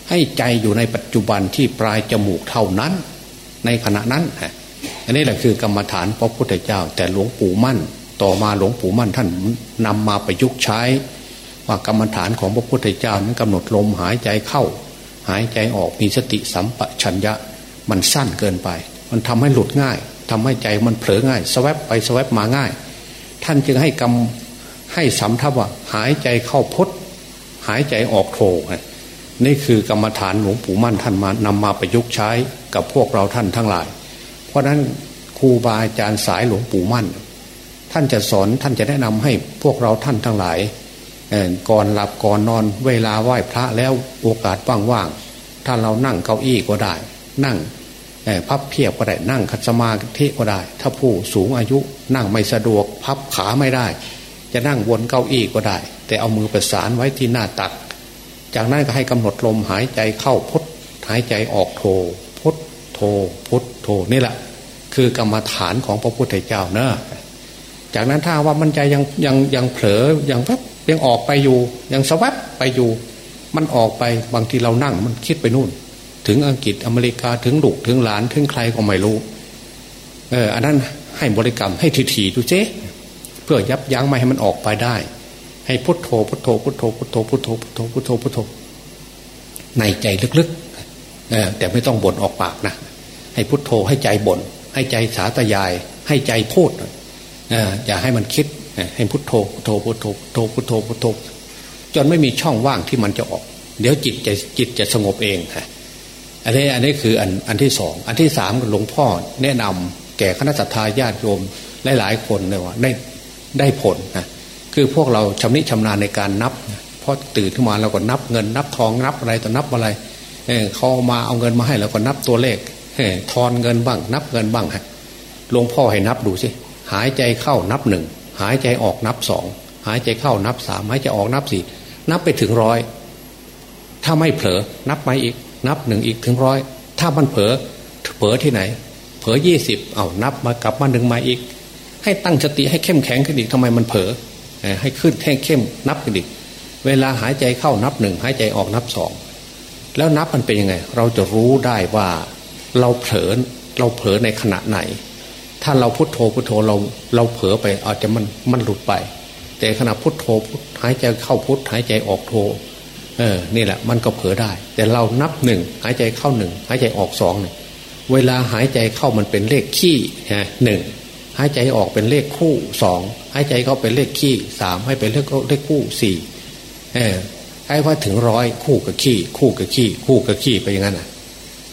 ให้ใจอยู่ในปัจจุบันที่ปลายจมูกเท่านั้น ในขณะนั้น อันนี้แหละคือกรรมฐานพระพุทธเจ้า แต่หลวงปู่มั่น ต่อมาหลวงปู่มั่นท่านนำมาประยุกต์ใช้ ว่ากรรมฐานของพระพุทธเจ้านั้นกำหนดลมหายใจเข้า หายใจออกมีสติสัมปชัญญะมันสั้นเกินไป มันทำให้หลุดง่ายทำให้ใจมันเผลอง่ายสวับไปสวับมาง่าย ท่านจึงให้กำให้สำทับว่าหายใจเข้าพดหายใจออกโทนี่คือกรรมฐานหลวงปู่มั่นท่านมานำมาประยุกต์ใช้กับพวกเราท่านทั้งหลาย เพราะนั้นครูบาอาจารย์สายหลวงปู่มั่น ท่านจะสอนท่านจะแนะนำให้พวกเราท่านทั้งหลายก่อนหลับก่อนนอนเวลาไหว้พระแล้วโอกาสว่างๆถ้าเรานั่งเก้าอี้ก็ได้ นั่งพับเพียบก็ได้นั่งคัสมาธิก็ได้ ถ้าผู้สูงอายุนั่งไม่สะดวก พับขาไม่ได้ จะนั่งวนเก้าอี้ก็ได้ แต่เอามือประสานไว้ที่หน้าตัก จากนั้นก็ให้กำหนดลมหายใจเข้าพุทหายใจออกโท โทพุทโทนี่แหละ คือกรรมฐานของพระพุทธเจ้าเนะจากนั้นถ้าว่ามันใจยังยังยังเผลอยังพับยังออกไปอยู่ ยังสวับไปอยู่ มันออกไปบางทีเรานั่งมันคิดไปนู่น ถึงอังกฤษอเมริกาถึงลูกถึงหลานถึงใครก็ไม่รู้เอออันนั้นให้บริกรรมให้ถี่ๆดูเจ๊เพื่อยับยั้งไม่ให้มันออกไปได้ ให้พุทโธพุทโธพุทโธพุทโธพุทโธพุทโธพุทโธพุทโธในใจลึกๆแต่ไม่ต้องบ่นออกปากนะ ให้พุทโธให้ใจบ่นให้ใจสาตยาย ให้ใจพูดอย่าให้มันคิดให้พุทโธพุทโธพุทโธพุทโธพุทโธพุทโธจนไม่มีช่องว่างที่มันจะออก เดี๋ยวจิตจะจิตจะสงบเองค่ะอันนี้อันนี้คืออันอันที่สองอันที่สามหลวงพ่อแนะนำแก่คณะสัตยาญาติโยมหลายๆคนเลยว่าได้ได้ผลนะคือพวกเราชำนิชำนาญในการนับพอตื่นขึ้นมาเราก็นับเงินนับทองนับอะไรต่อนับอะไรเเขามาเอาเงินมาให้เราก็นับตัวเลข ทอนเงินบ้าง นับเงินบ้างฮะหลวงพ่อให้นับดูสิหายใจเข้านับหนึ่งหายใจออกนับสองหายใจเข้านับสามหายใจออกนับสี่นับไปถึงร้อยถ้าไม่เผลอนับไปอีก นับหนึ่งอีกถึงร้อยถ้ามันเผลอเผลอที่ไหน เผลอยี่สิบเอานับมากลับมาหนึ่งมาอีก ให้ตั้งสติให้เข้มแข็งขึ้นอีกทำไมมันเผลอให้ขึ้นแท่งเข้มนับกันดิเวลาหายใจเข้านับหนึ่งหายใจออกนับสองแล้วนับมันเป็นยังไง เราจะรู้ได้ว่า เราเผลอเราเผลอในขณะไหน ถ้าเราพุโทโธพุโทโธเราเราเผลอไปอาจจะมันมันหลุดไป แต่ขณะพุโทโธหายใจเข้าพุทหายใจออกโธเออนี่แหละมันก็เผลอได้ แต่เรานับหนึ่งหายใจเข้าหนึ่งหายใจออกสองเนี่ยเวลาหายใจเข้ามันเป็นเลขขี้ฮะหนึ่งหายใจออกเป็นเลขคู่สองหายใจเข้าเป็นเลขขี้สามให้เป็นเลขเลขคู่สี่เออให้ว่าถึงร้อยคู่กับขี้คู่กับขี้คู่กับขี้ไปอย่างนั้นอะ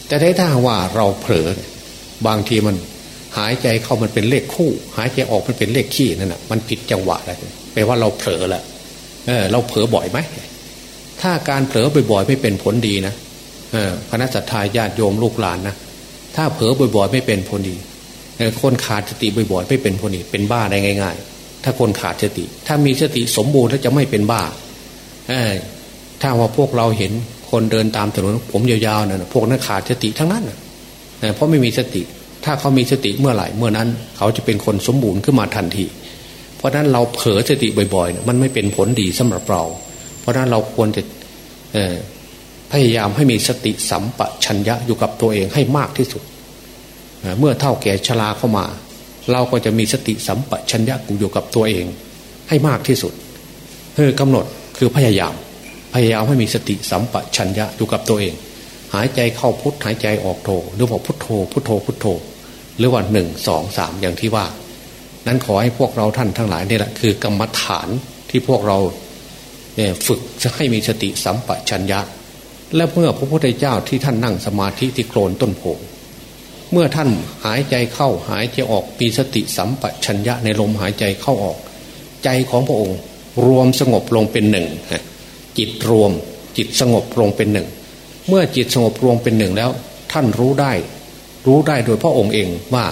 แต่ได้ถ้าว่าเราเผลอบางทีมันหายใจเข้ามันเป็นเลขคู่ หายใจออกมันเป็นเลขขี้นั่นแหะมันผิดจังหวะแล้วแปลว่าเราเผลอละเออ เราเผลอบ่อยไหมถ้าการเผลอบ่อยๆไม่เป็นผลดีนะเออคณะสัตยาญาติโยมลูกหลานนะถ้าเผลอบ่อยๆไม่เป็นผลดีคนขาดสติบ่อยๆไม่เป็นคนนี้เป็นบ้าได้ง่าย ๆ ถ้าคนขาดสติ ถ้ามีสติสมบูรณ์แล้วจะไม่เป็นบ้าถ้าว่าพวกเราเห็น คนเดินตามถนนผมยาวๆนะพวกนั้นขาดสติทั้งนั้นเพราะไม่มีสติ ถ้าเขามีสติเมื่อไหร่เมื่อนั้น เขาจะเป็นคนสมบูรณ์ขึ้นมาทันที เพราะนั้นเราเผลอสติบ่อยๆมันไม่เป็นผลดีสำหรับเรา เพราะนั้นเราควรจะพยายามให้มีสติสัมปชัญญะอยู่กับตัวเองให้มากที่สุดเมื่อเท่าแก่ชราเข้ามา เราก็จะมีสติสัมปชัญญะกูอยู่กับตัวเอง ให้มากที่สุดเออกำหนดคือพยายาม พยายามให้มีสติสัมปชัญญะอยู่กับตัวเอง หายใจเข้าพุทหายใจออกโทหรือว่าพุทโธพุทโธพุทโธ หรือว่าหนึ่งสองสามอย่างที่ว่า นั้นขอให้พวกเราท่านทั้งหลายนี่แหละคือกรรมฐานที่พวกเราฝึกจะให้มีสติสัมปชัญญะ และเมื่อพระพุทธเจ้าที่ท่านนั่งสมาธิที่โคลนต้นโพเมื่อท่านหายใจเข้าหายใจออกมีสติสัมปชัญญะในลมหายใจเข้าออก ใจของพระองค์รวมสงบลงเป็นหนึ่ง จิตรวม จิตสงบลงเป็นหนึ่ง เมื่อจิตสงบรวมเป็นหนึ่งแล้ว ท่านรู้ได้ รู้ได้โดยพระองค์เองว่า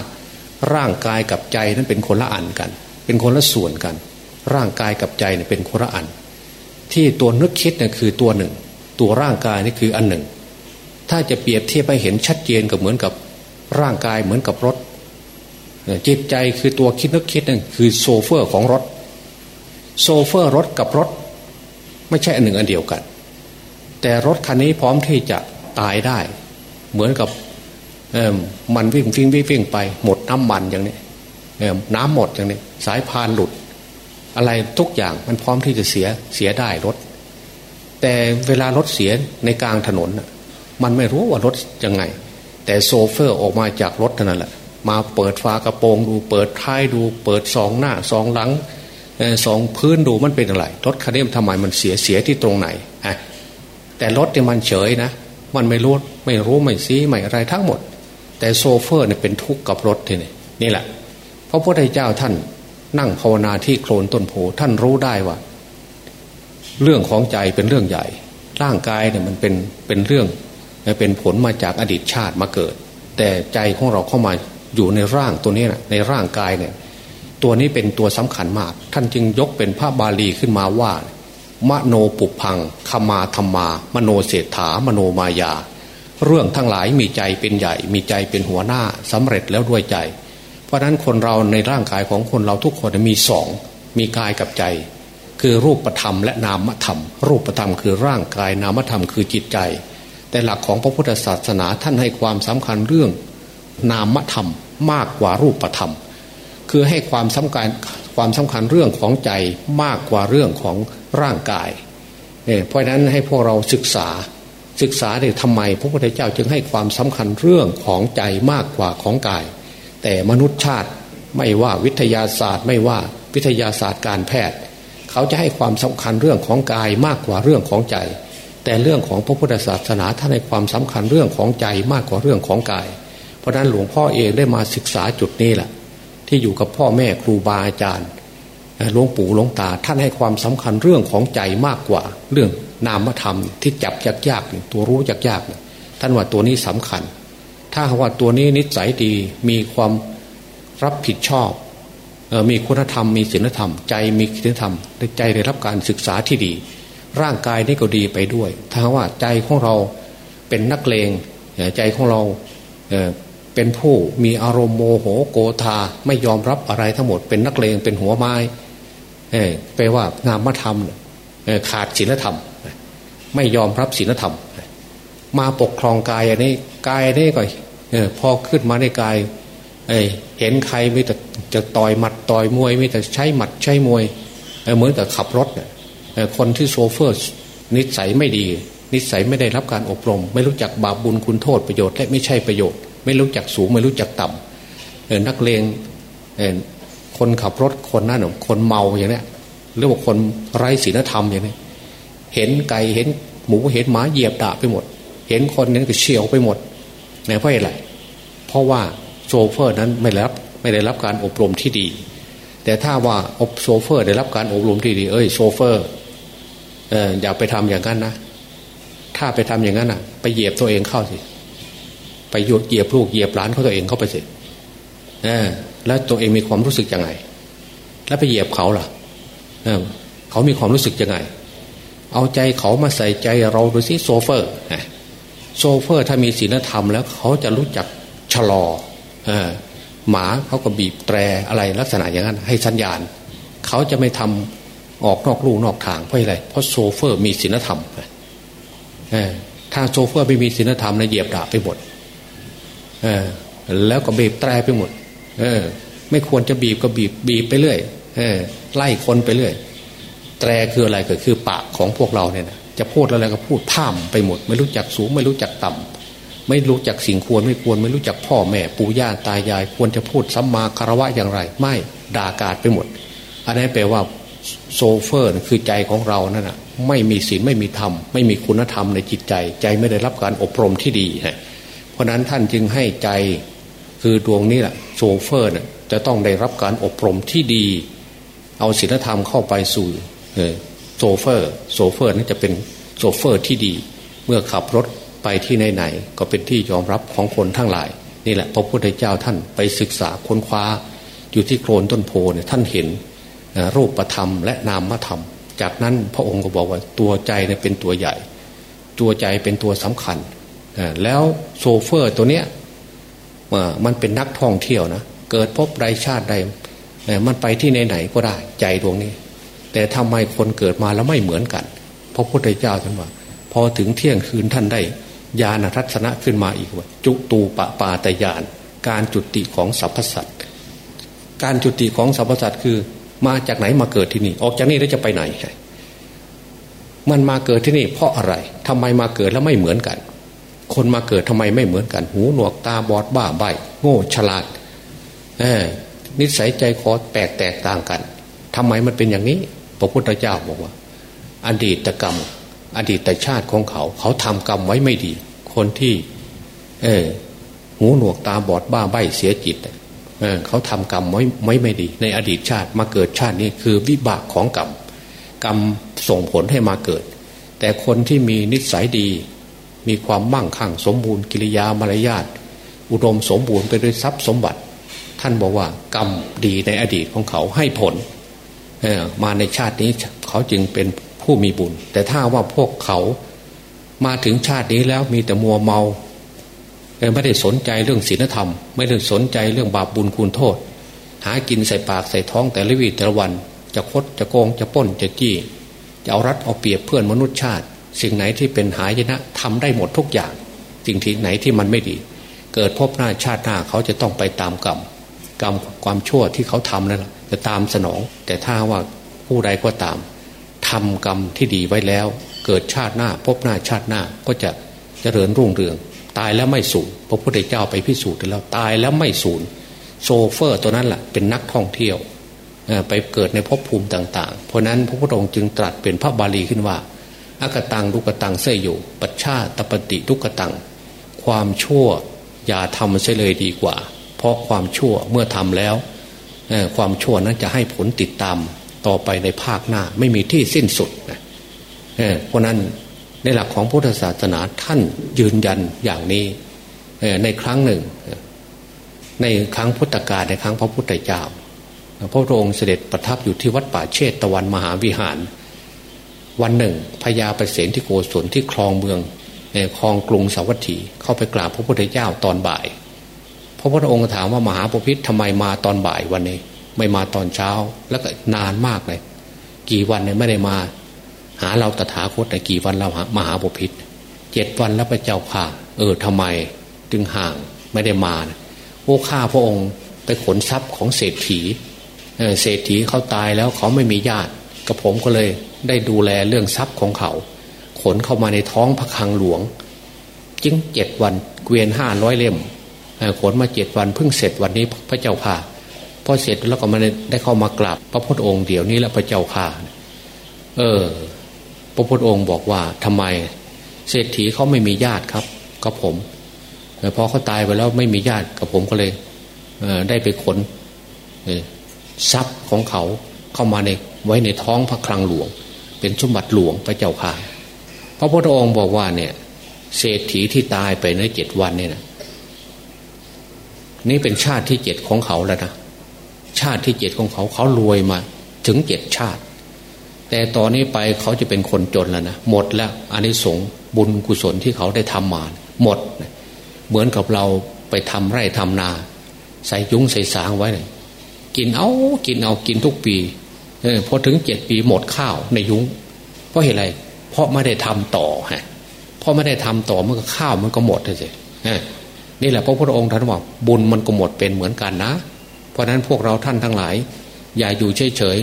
ร่างกายกับใจนั้นเป็นคนละอันกัน เป็นคนละส่วนกัน ร่างกายกับใจเนี่ยเป็นคนละอัน ที่ตัวนึกคิดเนี่ยคือตัวหนึ่ง ตัวร่างกายนี่คืออันหนึ่ง ถ้าจะเปรียบเทียบไปเห็นชัดเจนก็เหมือนกับร่างกายเหมือนกับรถจิตใจคือตัวคิดนึกคิดนั่นคือโซเฟอร์ของรถ โซเฟอร์รถกับรถ ไม่ใช่อันหนึ่งอันเดียวกัน แต่รถคันนี้พร้อมที่จะตายได้ เหมือนกับมันวิ่งวิ่งวิ่งวิ่งไป หมดน้ำมันอย่างนี้น้ำหมดอย่างนี้ สายพานหลุด อะไรทุกอย่างมันพร้อมที่จะเสียเสียได้รถ แต่เวลารถเสียในกลางถนนมันไม่รู้ว่ารถยังไง แต่โซเฟอร์ออกมาจากรถนั่นแหละมาเปิดฝากระโปรงดูเปิดท้ายดู เปิดสองหน้าสองหลัง สองพื้นดูมันเป็นอะไรรถคันนี้ทำไมมันเสียเสียที่ตรงไหนฮะแต่รถเนี่ยมันเฉยนะ มันไม่รู้ไม่รู้ไม่ซีไม่อะไรทั้งหมด แต่โซเฟอร์เนี่ยเป็นทุกข์กับรถทีนี่นี่แหละเพราะพระพุทธเจ้าท่านนั่งภาวนาที่โคลนต้นโพท่านรู้ได้ว่า เรื่องของใจเป็นเรื่องใหญ่ ร่างกายเนี่ยมันเป็นเป็นเรื่องเป็นผลมาจากอดีตชาติมาเกิด แต่ใจของเราเข้ามาอยู่ในร่างตัวนี้นะในร่างกายเนี่ย ตัวนี้เป็นตัวสำคัญมาก ท่านจึงยกเป็นพระบาลีขึ้นมาว่า มโนปุพังขมาธรรมา มโนเศรษฐามโนมายา เรื่องทั้งหลายมีใจเป็นใหญ่ มีใจเป็นหัวหน้าสำเร็จแล้วด้วยใจ เพราะนั้นคนเราในร่างกายของคนเราทุกคนมีสองมีกายกับใจ คือรูปธรรมและนามธรรม รูปธรรมคือร่างกายนามธรรมคือจิตใจ แต่หลักของพระพุทธศาสนาท่านให้ความสำคัญเรื่อง นามธรรมมากกว่ารูปธรรม คือให้ความสำคัญความสำคัญเรื่องของใจมากกว่าเรื่องของร่างกายเนี่ยเพราะนั้นให้พวกเราศึกษาศึกษาเนี่ยทำไมพระพุทธเจ้าจึงให้ความสำคัญเรื่องของใจมากกว่าของกาย แต่มนุษย์ชาติไม่ว่าวิทยาศาสตร์ ไม่ว่าวิทยาศาสตร์การแพทย์ เขาจะให้ความสำคัญเรื่องของกายมากกว่าเรื่องของใจ แต่เรื่องของพระพุทธศาสนาท่านในความสำคัญเรื่องของใจมากกว่าเรื่องของกาย เพราะนั้นหลวงพ่อเองได้มาศึกษาจุดนี้แหละ ที่อยู่กับพ่อแม่ครูบาอาจารย์หลวงปู่หลวงตา ท่านให้ความสำคัญเรื่องของใจมากกว่า เรื่องนามธรรมที่จับยากๆตัวรู้ยากๆท่านว่าตัวนี้สำคัญ ถ้าว่าตัวนี้นิสัยดีมีความรับผิดชอบมีคุณธรรมมีศีลธรรม ใจมีศีลธรรมใจได้รับการศึกษาที่ดี ร่างกายนี่ก็ดีไปด้วย ถ้าว่าใจของเราเป็นนักเลงใจของเรา เป็นผู้มีอารมณ์โมโหโกธาไม่ยอมรับอะไรทั้งหมด เป็นนักเลงเป็นหัวไม้แปลว่างามธรรมขาดศีลธรรม ไม่ยอมรับศีลธรรม มาปกครองกายอันนี้กายนี่ก็พอขึ้นมาในกายเห็นใครไม่แต่จะต่อยหมัดต่อยมวยไม่แต่ใช้หมัดใช้มวยเหมือนกับขับรถคนที่โซเฟอร์นิสัยไม่ดี นิสัยไม่ได้รับการอบรม ไม่รู้จักบาปบุญคุณโทษประโยชน์และไม่ใช่ประโยชน์ ไม่รู้จักสูงไม่รู้จักต่ำนักเลงเออคนขับรถคนนั้นคนเมาอย่างเนี้ยหรือว่าคนไร้ศีลธรรมอย่างนี้เห็นไก่เห็นหมูเห็นหมาเหยียบด่าไปหมด เห็นคนนั้นก็เฉียวไปหมดในเพราะอะไรเพราะว่าโซเฟอร์นั้นไม่รับไม่ได้รับการอบรมที่ดี แต่ถ้าว่าอบโซเฟอร์ได้รับการอบรมที่ดี เอ้ยโซเฟอร์เอออย่าไปทำอย่างนั้นนะถ้าไปทำอย่างนั้นอะ ไปเหยียบตัวเองเข้าสิ ไปหยุดเหยียบลูกเหยียบหลานเขาตัวเองเข้าไปสิแล้วตัวเองมีความรู้สึกยังไง แล้วไปเหยียบเขาล่ะเอเขามีความรู้สึกยังไง เอาใจเขามาใส่ใจเราดูสิโชเฟอร์โชเฟอร์ถ้ามีศีลธรรมแล้วเขาจะรู้จักชะลอหมาเขาก็บีบแตรอะไรลักษณะอย่างนั้น ให้สัญญาณ เขาจะไม่ทำออกนอกลู่นอกทางเพราะอะไรเพราะโชเฟอร์มีศีลธรรมถ้าโซเฟอร์ไม่มีศีลธรรมนะเหยียบด่าไปหมด แล้วก็บีบแตรไปหมด เออ ไม่ควรจะบีบก็บีบบีบไปเรื่อย เออ ไล่คนไปเรื่อย แตรคืออะไรก็คือปากของพวกเราเนี่ยนะจะพูดอะไรก็พูดพร่ำไปหมด ไม่รู้จักสูง ไม่รู้จักต่ำไม่รู้จักสิ่งควรไม่ควร ไม่รู้จักพ่อแม่ปู่ย่าตายาย ควรจะพูดสัมมาคารวะอย่างไร ไม่ด่ากาดไปหมด อันนี้แปลว่าโซเฟอร์คือใจของเรานั่นนะไม่มีศีลไม่มีธรรม ไม่มีคุณธรรมในจิตใจ ใจไม่ได้รับการอบรมที่ดีฮ เพราะนั้นท่านจึงให้ใจคือดวงนี้แหละโชเฟอร์นะจะต้องได้รับการอบรมที่ดี เอาศีลธรรมเข้าไปสู่โชเฟอร์โชเฟอร์นั้นจะเป็นโชเฟอร์ที่ดี เมื่อขับรถไปที่ไหนๆก็เป็นที่ยอมรับของคนทั้งหลาย นี่แหละพระพุทธเจ้าท่านไปศึกษาค้นคว้า อยู่ที่โคนต้นโพธิ์เนี่ยท่านเห็นรูปธรรมและนามธรรม จากนั้นพระองค์ก็บอกว่าตัวใจเนี่ยเป็นตัวใหญ่ ตัวใจเป็นตัวสำคัญ แล้วโซเฟอร์ตัวเนี้ยมันเป็นนักท่องเที่ยวนะเกิดพบใดชาติใดมันไปที่ไหนๆก็ได้ใจดวงนี้ แต่ทำไมคนเกิดมาแล้วไม่เหมือนกันพระพุทธเจ้าท่านว่า พอถึงเที่ยงคืนท่านได้ญาณทัศนะขึ้นมาอีกว่า จุตูปปาตยาน การจุติของสรรพสัตว์การจุติของสรรพสัตว์คือ มาจากไหนมาเกิดที่นี่ ออกจากนี่แล้วจะไปไหน มันมาเกิดที่นี่ เพราะอะไรทำไมมาเกิดแล้วไม่เหมือนกัน คนมาเกิดทำไมไม่เหมือนกัน หูหนวกตาบอดบ้าใบโง่ฉลาดนิสัยใจคอแตกแตกต่างกันทำไมมันเป็นอย่างนี้ พระพุทธเจ้าบอกว่า อดีตกรรม อดีตชาติของเขา เขาทำกรรมไว้ไม่ดี คนที่ เออหูหนวกตาบอดบ้าใบเสียจิตเขาทำกรรมไม่ไม่ไม่ดี ในอดีตชาติมาเกิดชาตินี้คือวิบากของกรรมกรรมส่งผลให้มาเกิด แต่คนที่มีนิสัยดี มีความมั่งคั่งสมบูรณ์กิริยามารยาทอุดมสมบูรณ์ไปด้วยทรัพย์สมบัติ ท่านบอกว่ากรรมดีในอดีตของเขาให้ผลมาในชาตินี้เขาจึงเป็นผู้มีบุญ แต่ถ้าว่าพวกเขามาถึงชาตินี้แล้วมีแต่มัวเมาไม่ได้สนใจเรื่องศีลธรรม ไม่ได้สนใจเรื่องบาปบุญคุณโทษ หากินใส่ปากใส่ท้องแต่ละวีแต่ละวัน จะคดจะโกงจะป้นจะจี้ จะเอารัดเอาเปรียบเพื่อนมนุษยชาติ สิ่งไหนที่เป็นหายนะทำได้หมดทุกอย่าง สิ่งที่ไหนที่มันไม่ดี เกิดพบหน้าชาติหน้าเขาจะต้องไปตามกรรมกรรมความชั่วที่เขาทำนั่นแหละจะตามสนอง แต่ถ้าว่าผู้ใดก็ตามทำกรรมที่ดีไว้แล้ว เกิดชาติหน้า พบหน้าชาติหน้าก็จะเจริญรุ่งเรือง ตายแล้วไม่สูญพระพุทธเจ้าไปพิสูจน์แล้ว ตายแล้วไม่สูญโซเฟอร์ตัวนั้นแหละเป็นนักท่องเที่ยวไปเกิดในภพภูมิต่าง ๆ เพราะนั้นพระพุทธองค์จึงตรัสเป็นพระบาลีขึ้นว่า อกตังลุกตังเสยอยู่ ปัจฉาตปฏิทุกตัง ความชั่วอย่าทำเสียเลยดีกว่า เพราะความชั่วเมื่อทำแล้วความชั่วนั้นจะให้ผลติดตามต่อไปในภาคหน้าไม่มีที่สิ้นสุดนะเพราะนั้นในหลักของพุทธศาสนาท่านยืนยันอย่างนี้ในครั้งหนึ่ง ในครั้งพุทธกาลในครั้งพระพุทธเจ้าพระองค์เสด็จประทับอยู่ที่วัดป่าเชตตะวันมหาวิหาร วันหนึ่งพญาประเสนที่โกศลที่คลองเมืองในคลองกรุงสาวัตถีเข้าไปกราบพระพุทธเจ้าตอนบ่าย พระพุทธองค์ถามว่ามหาปพิธทำไมมาตอนบ่ายวันนี้ ไม่มาตอนเช้าแล้วก็นานมากเลย กี่วันเนี่ยไม่ได้มา หาเราตถาคตในกี่วันเราหามหาบพิษเจ็ดวันแล้วพระเจ้าข่าเออทำไมจึงห่างไม่ได้มานะโอ้ข้าพระองค์ไปขนทรัพย์ของเศรษฐีเเศรษฐีเขาตายแล้วเขาไม่มีญาติกระผมก็เลย ได้ดูแลเรื่องทรัพย์ของเขา ขนเข้ามาในท้องพระคลังหลวง จึงเจ็ดวันเกวียนห้าร้อยเล่มขนมาเจ็ดวันเพิ่งเสร็จวันนี้พระเจ้าค่ะพอเสร็จแล้วก็มาได้เข้ามากราบพระพุทธองค์เดี๋ยวนี้แล้วพระเจ้าค่ะเออ พระพุทธองค์บอกว่าทำไม เศรษฐีเขาไม่มีญาติครับกับผมแต่พอเขาตายไปแล้วไม่มีญาติกับผมก็เลยได้ไปขนทรัพย์ของเขาเข้ามาในไว้ในท้องพระคลังหลวง เป็นสมบัติหลวงพระเจ้าค่ะ พระพุทธองค์บอกว่าเนี่ย เศรษฐีที่ตายไปในเจ็ดวันเนี่ยนะนี่เป็นชาติที่เจ็ดของเขาแล้วนะชาติที่เจ็ดของเขาเขารวยมา ถึงเจ็ดชาติ แต่ตอนนี้ไปเขาจะเป็นคนจนแล้วนะหมดแล้วอันนี้สงบุญกุศลที่เขาได้ทำมา หมด เหมือนกับเราไปทำไร่ทำนา ใส่ยุ้งใส่สางไว้เลยกินเอากินเอากินทุกปี เออพอถึงเจ็ดปีหมดข้าวในยุ้ง เพราะเหตุอะไร เพราะไม่ได้ทำต่อฮะเพราะไม่ได้ทำต่อมันก็ข้าวมันก็หมดเลยสินี่แหละพระพุทธองค์ท่านบอกบุญมันก็หมดเป็นเหมือนกันนะ เพราะฉะนั้นพวกเราท่านทั้งหลาย อย่าอยู่เฉย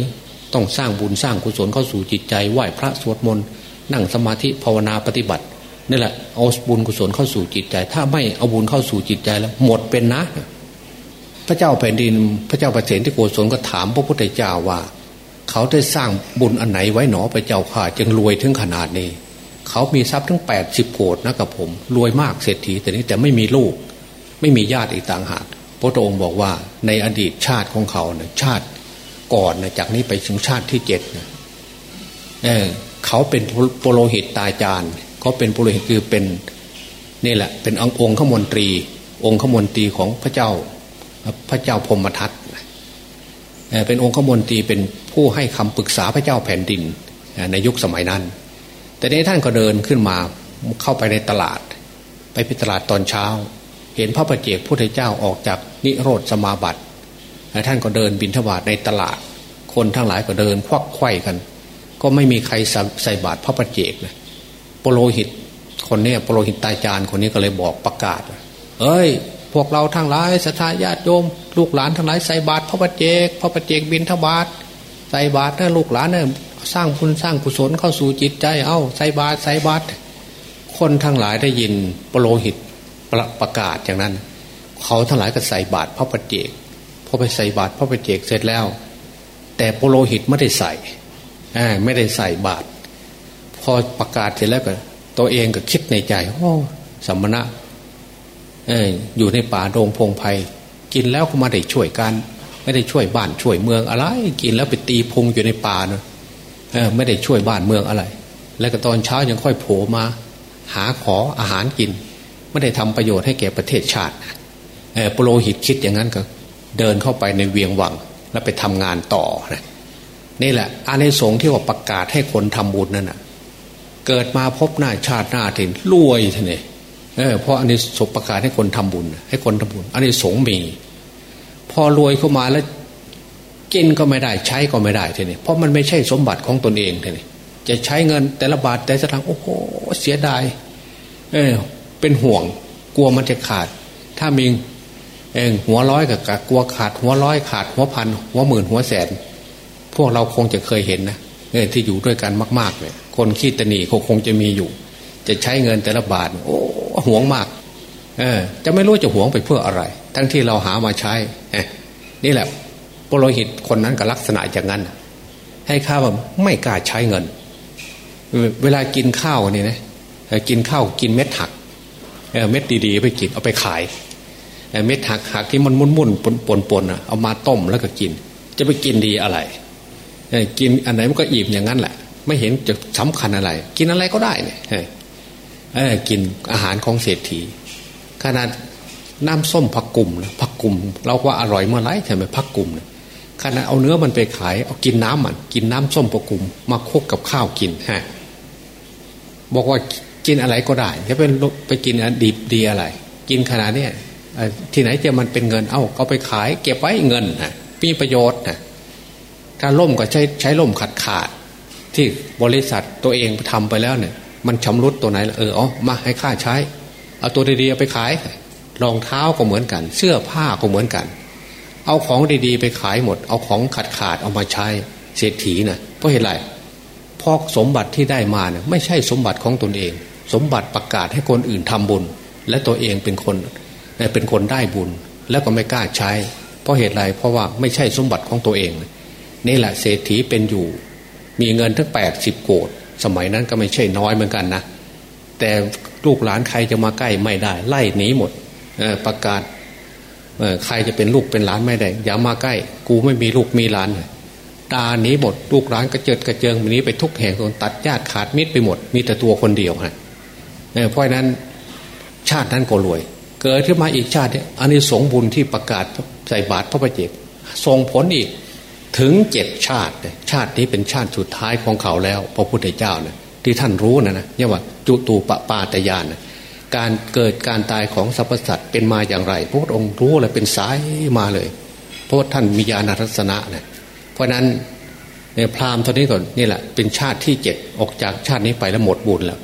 ต้องสร้างบุญสร้างกุศลเข้าสู่จิตใจไหว้พระสวดมนต์นั่งสมาธิภาวนาปฏิบัตินี่แหละเอาบุญกุศลเข้าสู่จิตใจ ถ้าไม่เอาบุญเข้าสู่จิตใจแล้ว หมดเป็นนะ พระเจ้าแผ่นดิน พระเจ้าประเสนที่โกศลก็ถามพระพุทธเจ้าว่า เขาได้สร้างบุญอันไหนไว้หนอพระเจ้าข่าจึงรวยถึงขนาดนี้ เขามีทรัพย์ทั้งแปดสิบโกดนะกับผม รวยมากเศรษฐีแต่นี้แต่ไม่มีลูก ไม่มีญาติอีกต่างหากพระองค์บอกว่าในอดีตชาติของเขาเนี่ยชาติก่อนนะจากนี้ไปถึงชาติที่เจ็ดนะเเขาเป็นโปโลหิตตาจารย์เขาเป็นโปโลหิตคือเป็นนี่แหละ เป็นองค์ขมนตรี องค์ขมนตรีของพระเจ้า พระเจ้าพมทัตเป็นองค์ขมนตรีเป็น ผู้ให้คำปรึกษาพระเจ้าแผ่นดินในยุคสมัยนั้น แต่ในท่านก็เดินขึ้นมาเข้าไปในตลาด ไปพิตลาดตอนเช้า เห็นพระประเจกพุทธเจ้าออกจากนิโรธสมาบัติท่านก็เดินบินทบาทในตลาด คนทั้งหลายก็เดินควักไข่กัน ก็ไม่มีใครใส่บาตรพระประเจกนะโปโลหิตคนนี้โปโลหิตตาจารย์คนนี้ก็เลยบอกประกาศ เอ้ย พวกเราทั้งหลายสัทญาติโยม ลูกหลานทั้งหลายใส่บาตรพระประเจก พระประเจกบินทบาท ใส่บาตรนะลูกหลานเนี่ยสร้างบุญสร้างกุศลเข้าสู่จิตใจ เอ้าใส่บาตรใส่บาตรคนทั้งหลายได้ยินโปโลหิตประประกาศอย่างนั้น เขาทั้งหลายก็ใส่บาตรพระประเจกพอไปใส่บาตรพระประเจกเสร็จแล้ว แต่โปโลหิตไม่ได้ใส่ไม่ได้ใส่บาตรพอประกาศเสร็จแล้วก็ตัวเองก็คิดในใจโอ้สมณะออยู่ในป่าโรงพงไพ่กินแล้วก็มาได้ช่วยกัน ไม่ได้ช่วยบ้านช่วยเมืองอะไร กินแล้วไปตีพุงอยู่ในป่าเนอะไม่ได้ช่วยบ้านเมืองอะไร แล้วก็ตอนเช้ายังค่อยโผล่มา หาขออาหารกิน ไม่ได้ทำประโยชน์ให้แก่ประเทศชาติโปโลหิตคิดอย่างนั้นก็เดินเข้าไปในเวียงวัง แล้วไปทำงานต่อนะนี่แหละอานิสงส์ที่ว่าประกาศให้คนทำบุญนั่นนะเกิดมาพบหน้าชาติหน้าถึงรวยท่านเองเออเพราะอันนี้สมประกาศให้คนทำบุญ ให้คนทำบุญอันนี้สงมี พอรวยเข้ามาแล้วกินก็ไม่ได้ใช้ก็ไม่ได้ทีนี้เพราะมันไม่ใช่สมบัติของตนเองทีนี้จะใช้เงินแต่ละบาทแต่ละทางโอ้โหเสียดายเออเป็นห่วงกลัวมันจะขาด ถ้ามีเองหัวร้อยกับกลัวขาด หัวร้อยขาด หัวพันหัวหมื่นหัวแสน พวกเราคงจะเคยเห็นนะเอที่อยู่ด้วยกันมาก ๆเลยคนขี้ตนีคงคงจะมีอยู่ จะใช้เงินแต่ละบาท โอ้ห่วงมาก เออ จะไม่รู้จะหวงไปเพื่ออะไร ทั้งที่เราหามาใช้นี่แหละปโลหิตคนนั้นกับลักษณะอย่างนั้น ให้ข้าวไม่กล้าใช้เงิน เวลากินข้าวนี่นะกินข้าวกินเม็ดหักเม็ดดีๆไปกินเอาไปขายเม็ดหักหักที่มันมุ่นๆปนๆนๆเอามาต้มแล้วก็กิน จะไปกินดีอะไรกินอันไหนมันก็อิ่มอย่างนั้นแหละ ไม่เห็นจะสำคัญอะไร กินอะไรก็ได้เนี่ยกินอาหารของเศรษฐี ขนาดน้ำส้มผักกลุ่มผักกลุ่ม เราว่าอร่อยเมื่อไรใช่ไหมผักกลุ่มเนี่ยขนาดเอาเนื้อมันไปขายเอากินน้ำมัน กินน้ำส้มผักกลุ่ม มาคกกับข้าวกินฮะบอกว่ากินอะไรก็ได้จะเป็นไปกินอดีบดีอะไร กินขนาดเนี้ยที่ไหนจะมันเป็นเงิน เอ้าเอาไปขาย เก็บไว้เงินนะมีประโยชน์นะถ้าล่มก็ใช้ใช้ล่มขาดขาด ที่บริษัทตัวเองทำไปแล้วเนี่ย มันชำรุดตัวไหนเอออ๋อมาให้ค่าใช้ เอาตัวดีๆไปขายรองเท้าก็เหมือนกัน เสื้อผ้าก็เหมือนกัน เอาของดีๆไปขายหมด เอาของขาดขาดเอามาใช้เศรษฐีนะ่ะเพราะเหตุไรพอสมบัติที่ได้มาเนี่ยไม่ใช่สมบัติของตนเอง สมบัติประกาศให้คนอื่นทำบุญ และตัวเองเป็นคนเป็นคนได้บุญ แล้วก็ไม่กล้าใช้ เพราะเหตุไรเพราะว่าไม่ใช่สมบัติของตัวเองนี่แหละเศรษฐีเป็นอยู่ มีเงินทั้งแปดสิบโกดสมัยนั้นก็ไม่ใช่น้อยเหมือนกันนะ แต่ลูกหลานใครจะมาใกล้ไม่ได้ ไล่หนีหมดประกาศใครจะเป็นลูกเป็นหลานไม่ได้ อย่ามาใกล้ กูไม่มีลูกมีหลานตาหนีหมดลูกหลานกระเจิดกระเจิงหนีไปทุกแห่งตัดญาติขาดมิตรไปหมด มีแต่ตัวคนเดียวฮะเพราะนั้นชาตินั้นก็รวย เกิดขึ้นมาอีกชาติอันนี้สงบุญที่ประกาศใส่บาตรพระประเจกส่งผลอีกถึงเจ็ดชาติ ชาตินี้เป็นชาติสุดท้ายของเขาแล้ว พระพุทธเจ้าเนะ ที่ท่านรู้นะนะเนี่ยว่าจุตูปปาตยานนะการเกิดการตายของสรรพสัตว์เป็นมาอย่างไร พระองค์รู้เลยเป็นสายมาเลย เพราะท่านมีญาณทัศนะเนะเพราะนั้นในพราหมณ์ตอนนี้ก่อนนี่แหละเป็นชาติที่เจ็ดออกจากชาตินี้ไปแล้วหมดบุญแล้ว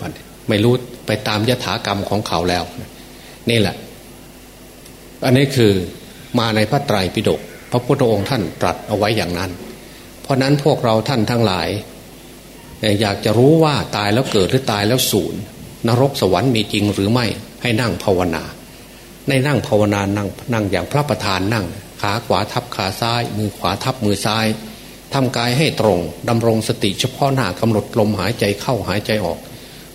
ไม่รู้ไปตามยถากรรมของเขาแล้ว นี่แหละ อันนี้คือมาในพระไตรปิฎกพระพุทธองค์ท่านตรัสเอาไว้อย่างนั้น เพราะนั้นพวกเราท่านทั้งหลาย อยากจะรู้ว่าตายแล้วเกิดหรือตายแล้วสูญนรกสวรรค์มีจริงหรือไม่ให้นั่งภาวนา ในนั่งภาวนานั่งนั่งอย่างพระประธานนั่ง ขาขวาทับขาซ้าย มือขวาทับมือซ้ายทำกายให้ตรงดำรงสติเฉพาะหน้ากำหนดลมหายใจเข้าหายใจออก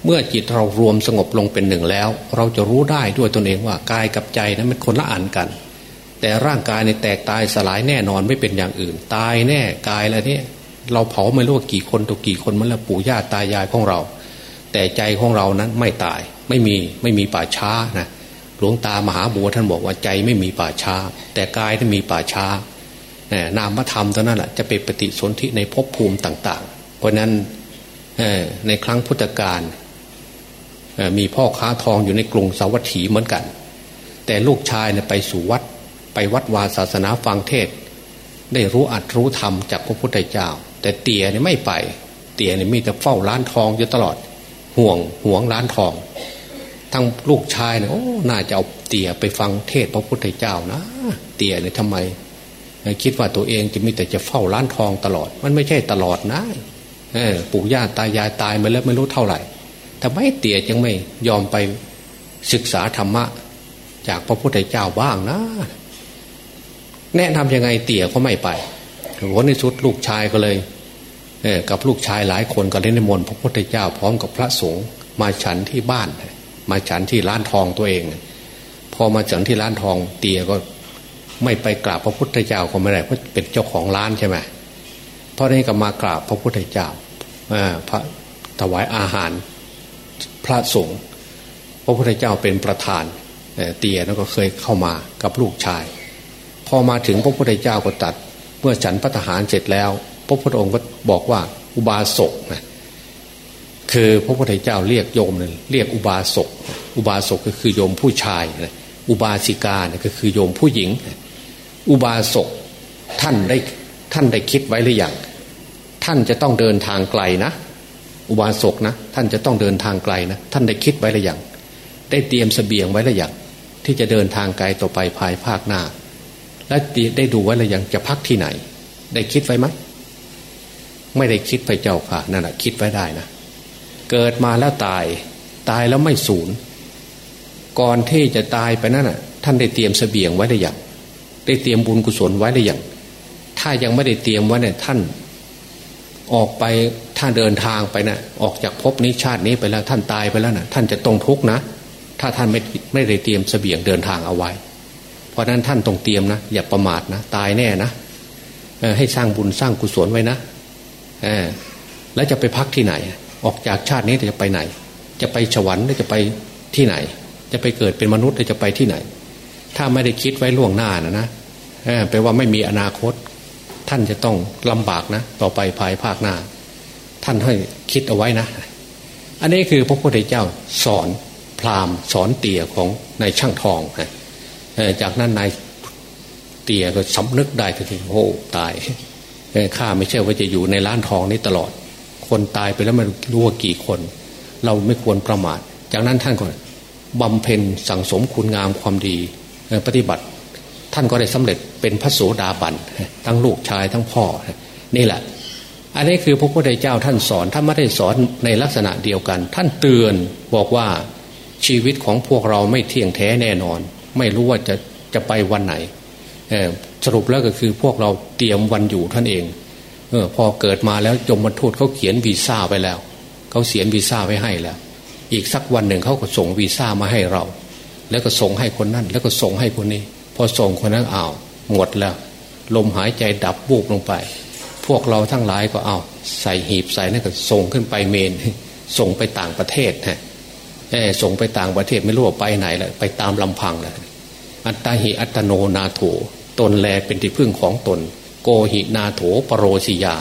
เมื่อจิตเรารวมสงบลงเป็นหนึ่งแล้ว เราจะรู้ได้ด้วยตนเองว่ากายกับใจนั้นมันคนละอันกัน แต่ร่างกายในแตกตายสลายแน่นอนไม่เป็นอย่างอื่น ตายแน่กายแล้วเนี่ย เราเผาไม่รู้กี่คนตัวกี่คนมันละปู่ย่าตายายของเรา แต่ใจของเรานั้นไม่ตายไม่มีไม่มีป่าช้านะหลวงตามหาบัวท่านบอกว่าใจไม่มีป่าช้า แต่กายนั้นมีป่าช้านามธรรมเท่านั้นแหละจะเป็นปฏิสนธิในภพภูมิต่าง ๆ เพราะนั้นในครั้งพุทธกาลมีพ่อค้าทองอยู่ในกรุงสาวัตถีเหมือนกัน แต่ลูกชายไปสู่วัดไปวัดวาศาสนาฟังเทศ ได้รู้อัดรู้ธรรมจากพระพุทธเจ้า แต่เตี่ยเนี่ยไม่ไป เตี่ยเนี่ยมีแต่เฝ้าร้านทองอยู่ตลอด ห่วงห่วงร้านทอง ทั้งลูกชายเนี่ยโอ้น่าจะเอาเตี่ยไปฟังเทศพระพุทธเจ้านะ เตี่ยเนี่ยทำไมคิดว่าตัวเองจะมีแต่จะเฝ้าร้านทองตลอด มันไม่ใช่ตลอดนะปู่ย่าตายายตายมาแล้วไม่รู้เท่าไหร่ทำไมเตี่ยยังไม่ยอมไปศึกษาธรรมะ จากพระพุทธเจ้าบ้างนะ แนะนํำยังไงเตี่ยก็ไม่ไปหัวในสุดลูกชายก็เลย กับลูกชายหลายคนก็เล่นในมนพระพุทธเจ้าพร้อมกับพระสงฆ์มาฉันที่บ้าน มาฉันที่ร้านทองตัวเอง พอมาฉันที่ร้านทองเตียก็ไม่ไปกราบพระพุทธเจ้าก็ไม่ได้เพราะเป็นเจ้าของร้านใช่ไหมเพราะนี้ก็มากราบพระพุทธเจ้าพระถวายอาหารพระสงฆ์พระพุทธเจ้าเป็นประธานเตียแล้วก็เคยเข้ามากับลูกชาย พอมาถึงพระพุทธเจ้าก็ตัด เมื่อฉันพระทหารเสร็จแล้ว ระพุทธองค์ก็บอกว่าอุบาสกนะคือพระพุทธเจ้าเรียกโยมเลยเรียกอุบาสก อุบาสกก็คือโยมผู้ชายนะอุบาสิกาเนี่ยก็คือโยมผู้หญิง อุบาสกท่านได้ท่านได้คิดไว้หรือยังท่านจะต้องเดินทางไกลนะ อุบาสกนะ ท่านจะต้องเดินทางไกลนะ ท่านได้คิดไว้หรือยังได้เตรียมสเสบียงไว้หรือยังที่จะเดินทางไกลต่อไปภายภาคหน้า และได้ดูไว้หรือยังจะพักที่ไหน ได้คิดไว้ไหม ไม่ได้คิดไปเจ้าค่ะนั่นแหะคิดไว้ได้นะเกิดมาแล้วตายตายแล้วไม่สูญก่อนที่จะตายไปนั่นน่ะ ท่านได้เตรียมสเสบียงไว้หรือยังได้เตรียมบุญกุศลไว้หรือยังถ้ายังไม่ได้เตรียมไว้เนี่ยท่าน ออกไปถ้านเดินทางไปนะออกจากภพนี้ชาตินี้ไปแล้ว ท่านตายไปแล้วนะท่านจะต้องทุกข์นะถ้าท่านไม่ไม่ได้เตรียมเสบียงเดินทางเอาไว้ เพราะนั้นท่านต้องเตรียมนะอย่าประมาทนะตายแน่นะให้สร้างบุญสร้างกุศลไว้นะ แล้วจะไปพักที่ไหน ออกจากชาตินี้จะไปไหน จะไปฉวันหรือจะไปที่ไหน จะไปเกิดเป็นมนุษย์หรือจะไปที่ไหน ถ้าไม่ได้คิดไว้ล่วงหน้านะนะแปลว่าไม่มีอนาคต ท่านจะต้องลำบากนะ ต่อไปภายภาคหน้า ท่านให้คิดเอาไว้นะ อันนี้คือพระพุทธเจ้าสอนพราหมณ์สอนเตี่ยของนายช่างทองจากนั้นนายเตี่ยก็สำนึกได้ทีโอ้ตาย ข้าไม่ใช่ว่าจะอยู่ในร้านทองนี้ตลอด คนตายไปแล้วมันรู้ว่ากี่คน เราไม่ควรประมาท จากนั้นท่านก็บำเพ็ญสั่งสมคุณงามความดีปฏิบัติ ท่านก็ได้สำเร็จเป็นพระโสดาบันทั้งลูกชายทั้งพ่อ นี่แหละ อันนี้คือพระพุทธเจ้าท่านสอนท่านไม่ได้สอนในลักษณะเดียวกัน ท่านเตือนบอกว่าชีวิตของพวกเราไม่เที่ยงแท้แน่นอน ไม่รู้ว่าจะจะไปวันไหน สรุปแล้วก็คือพวกเราเตรียมวันอยู่ท่านเองเออพอเกิดมาแล้วจมบรรทุเขาเขียนวีซ่าไปแล้วเขาเขียนวีซ่าไว้ให้แล้ว อีกสักวันหนึ่งเขาก็ส่งวีซ่ามาให้เรา แล้วก็ส่งให้คนนั่นแล้วก็ส่งให้คนนี้ พอส่งคนนั้นอ้าวหมดแล้ว ลมหายใจดับบูบลงไป พวกเราทั้งหลายก็เอาใส่หีบใส่นั่นก็ส่งขึ้นไปเมน ส่งไปต่างประเทศฮะส่งไปต่างประเทศไม่รู้ว่าไปไหนแล้วไปตามลำพังแล้วอัตตาหิอัตโนนาโถ ตนแลเป็นที่พึ่งของตน โกหินาโถปรโรสิยา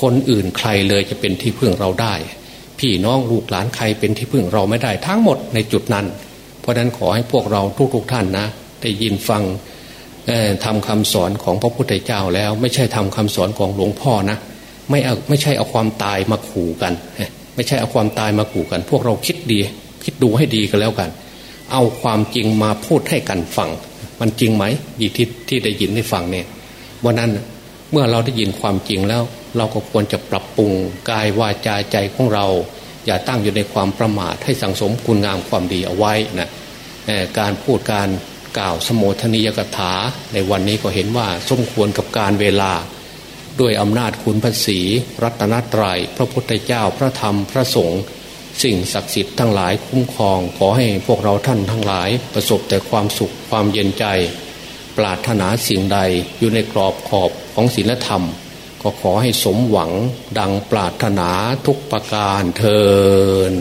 คนอื่นใครเลยจะเป็นที่พึ่งเราได้ พี่น้องลูกหลานใครเป็นที่พึ่งเราไม่ได้ทั้งหมดในจุดนั้น เพราะนั้นขอให้พวกเราทุกๆทท่านนะได้ยินฟังทำคำสอนของพระพุทธเจ้าแล้ว ไม่ใช่ทำคำสอนของหลวงพ่อนะไม่เอาไม่ใช่เอาความตายมาขู่กัน ไม่ใช่เอาความตายมาขู่กัน พวกเราคิดดี คิดดูให้ดีกันแล้วกัน เอาความจริงมาพูดให้กันฟัง มันจริงไหมยีที่ที่ได้ยินได้ฟังเนี่ยวันนั้นเมื่อเราได้ยินความจริงแล้ว เราก็ควรจะปรับปรุงกายวาจาใจของเรา อย่าตั้งอยู่ในความประมาทให้สังสมคุณงามความดีเอาไว้นะการพูดการกล่าวสมโภชนิยกถา ในวันนี้ก็เห็นว่าสมควรกับการเวลา ด้วยอำนาจคุณพระศีรัตนตรยัยพระพุทธเจ้าพระธรรมพระสงฆ์ สิ่งศักดิ์สิทธิ์ทั้งหลายคุ้มครอง ขอให้พวกเราท่านทั้งหลาย ประสบแต่ความสุขความเย็นใจ ปราถนาสิ่งใดอยู่ในกรอบขอบของศีลธรรม ก็ขอให้สมหวังดังปราถนาทุกประการเทิน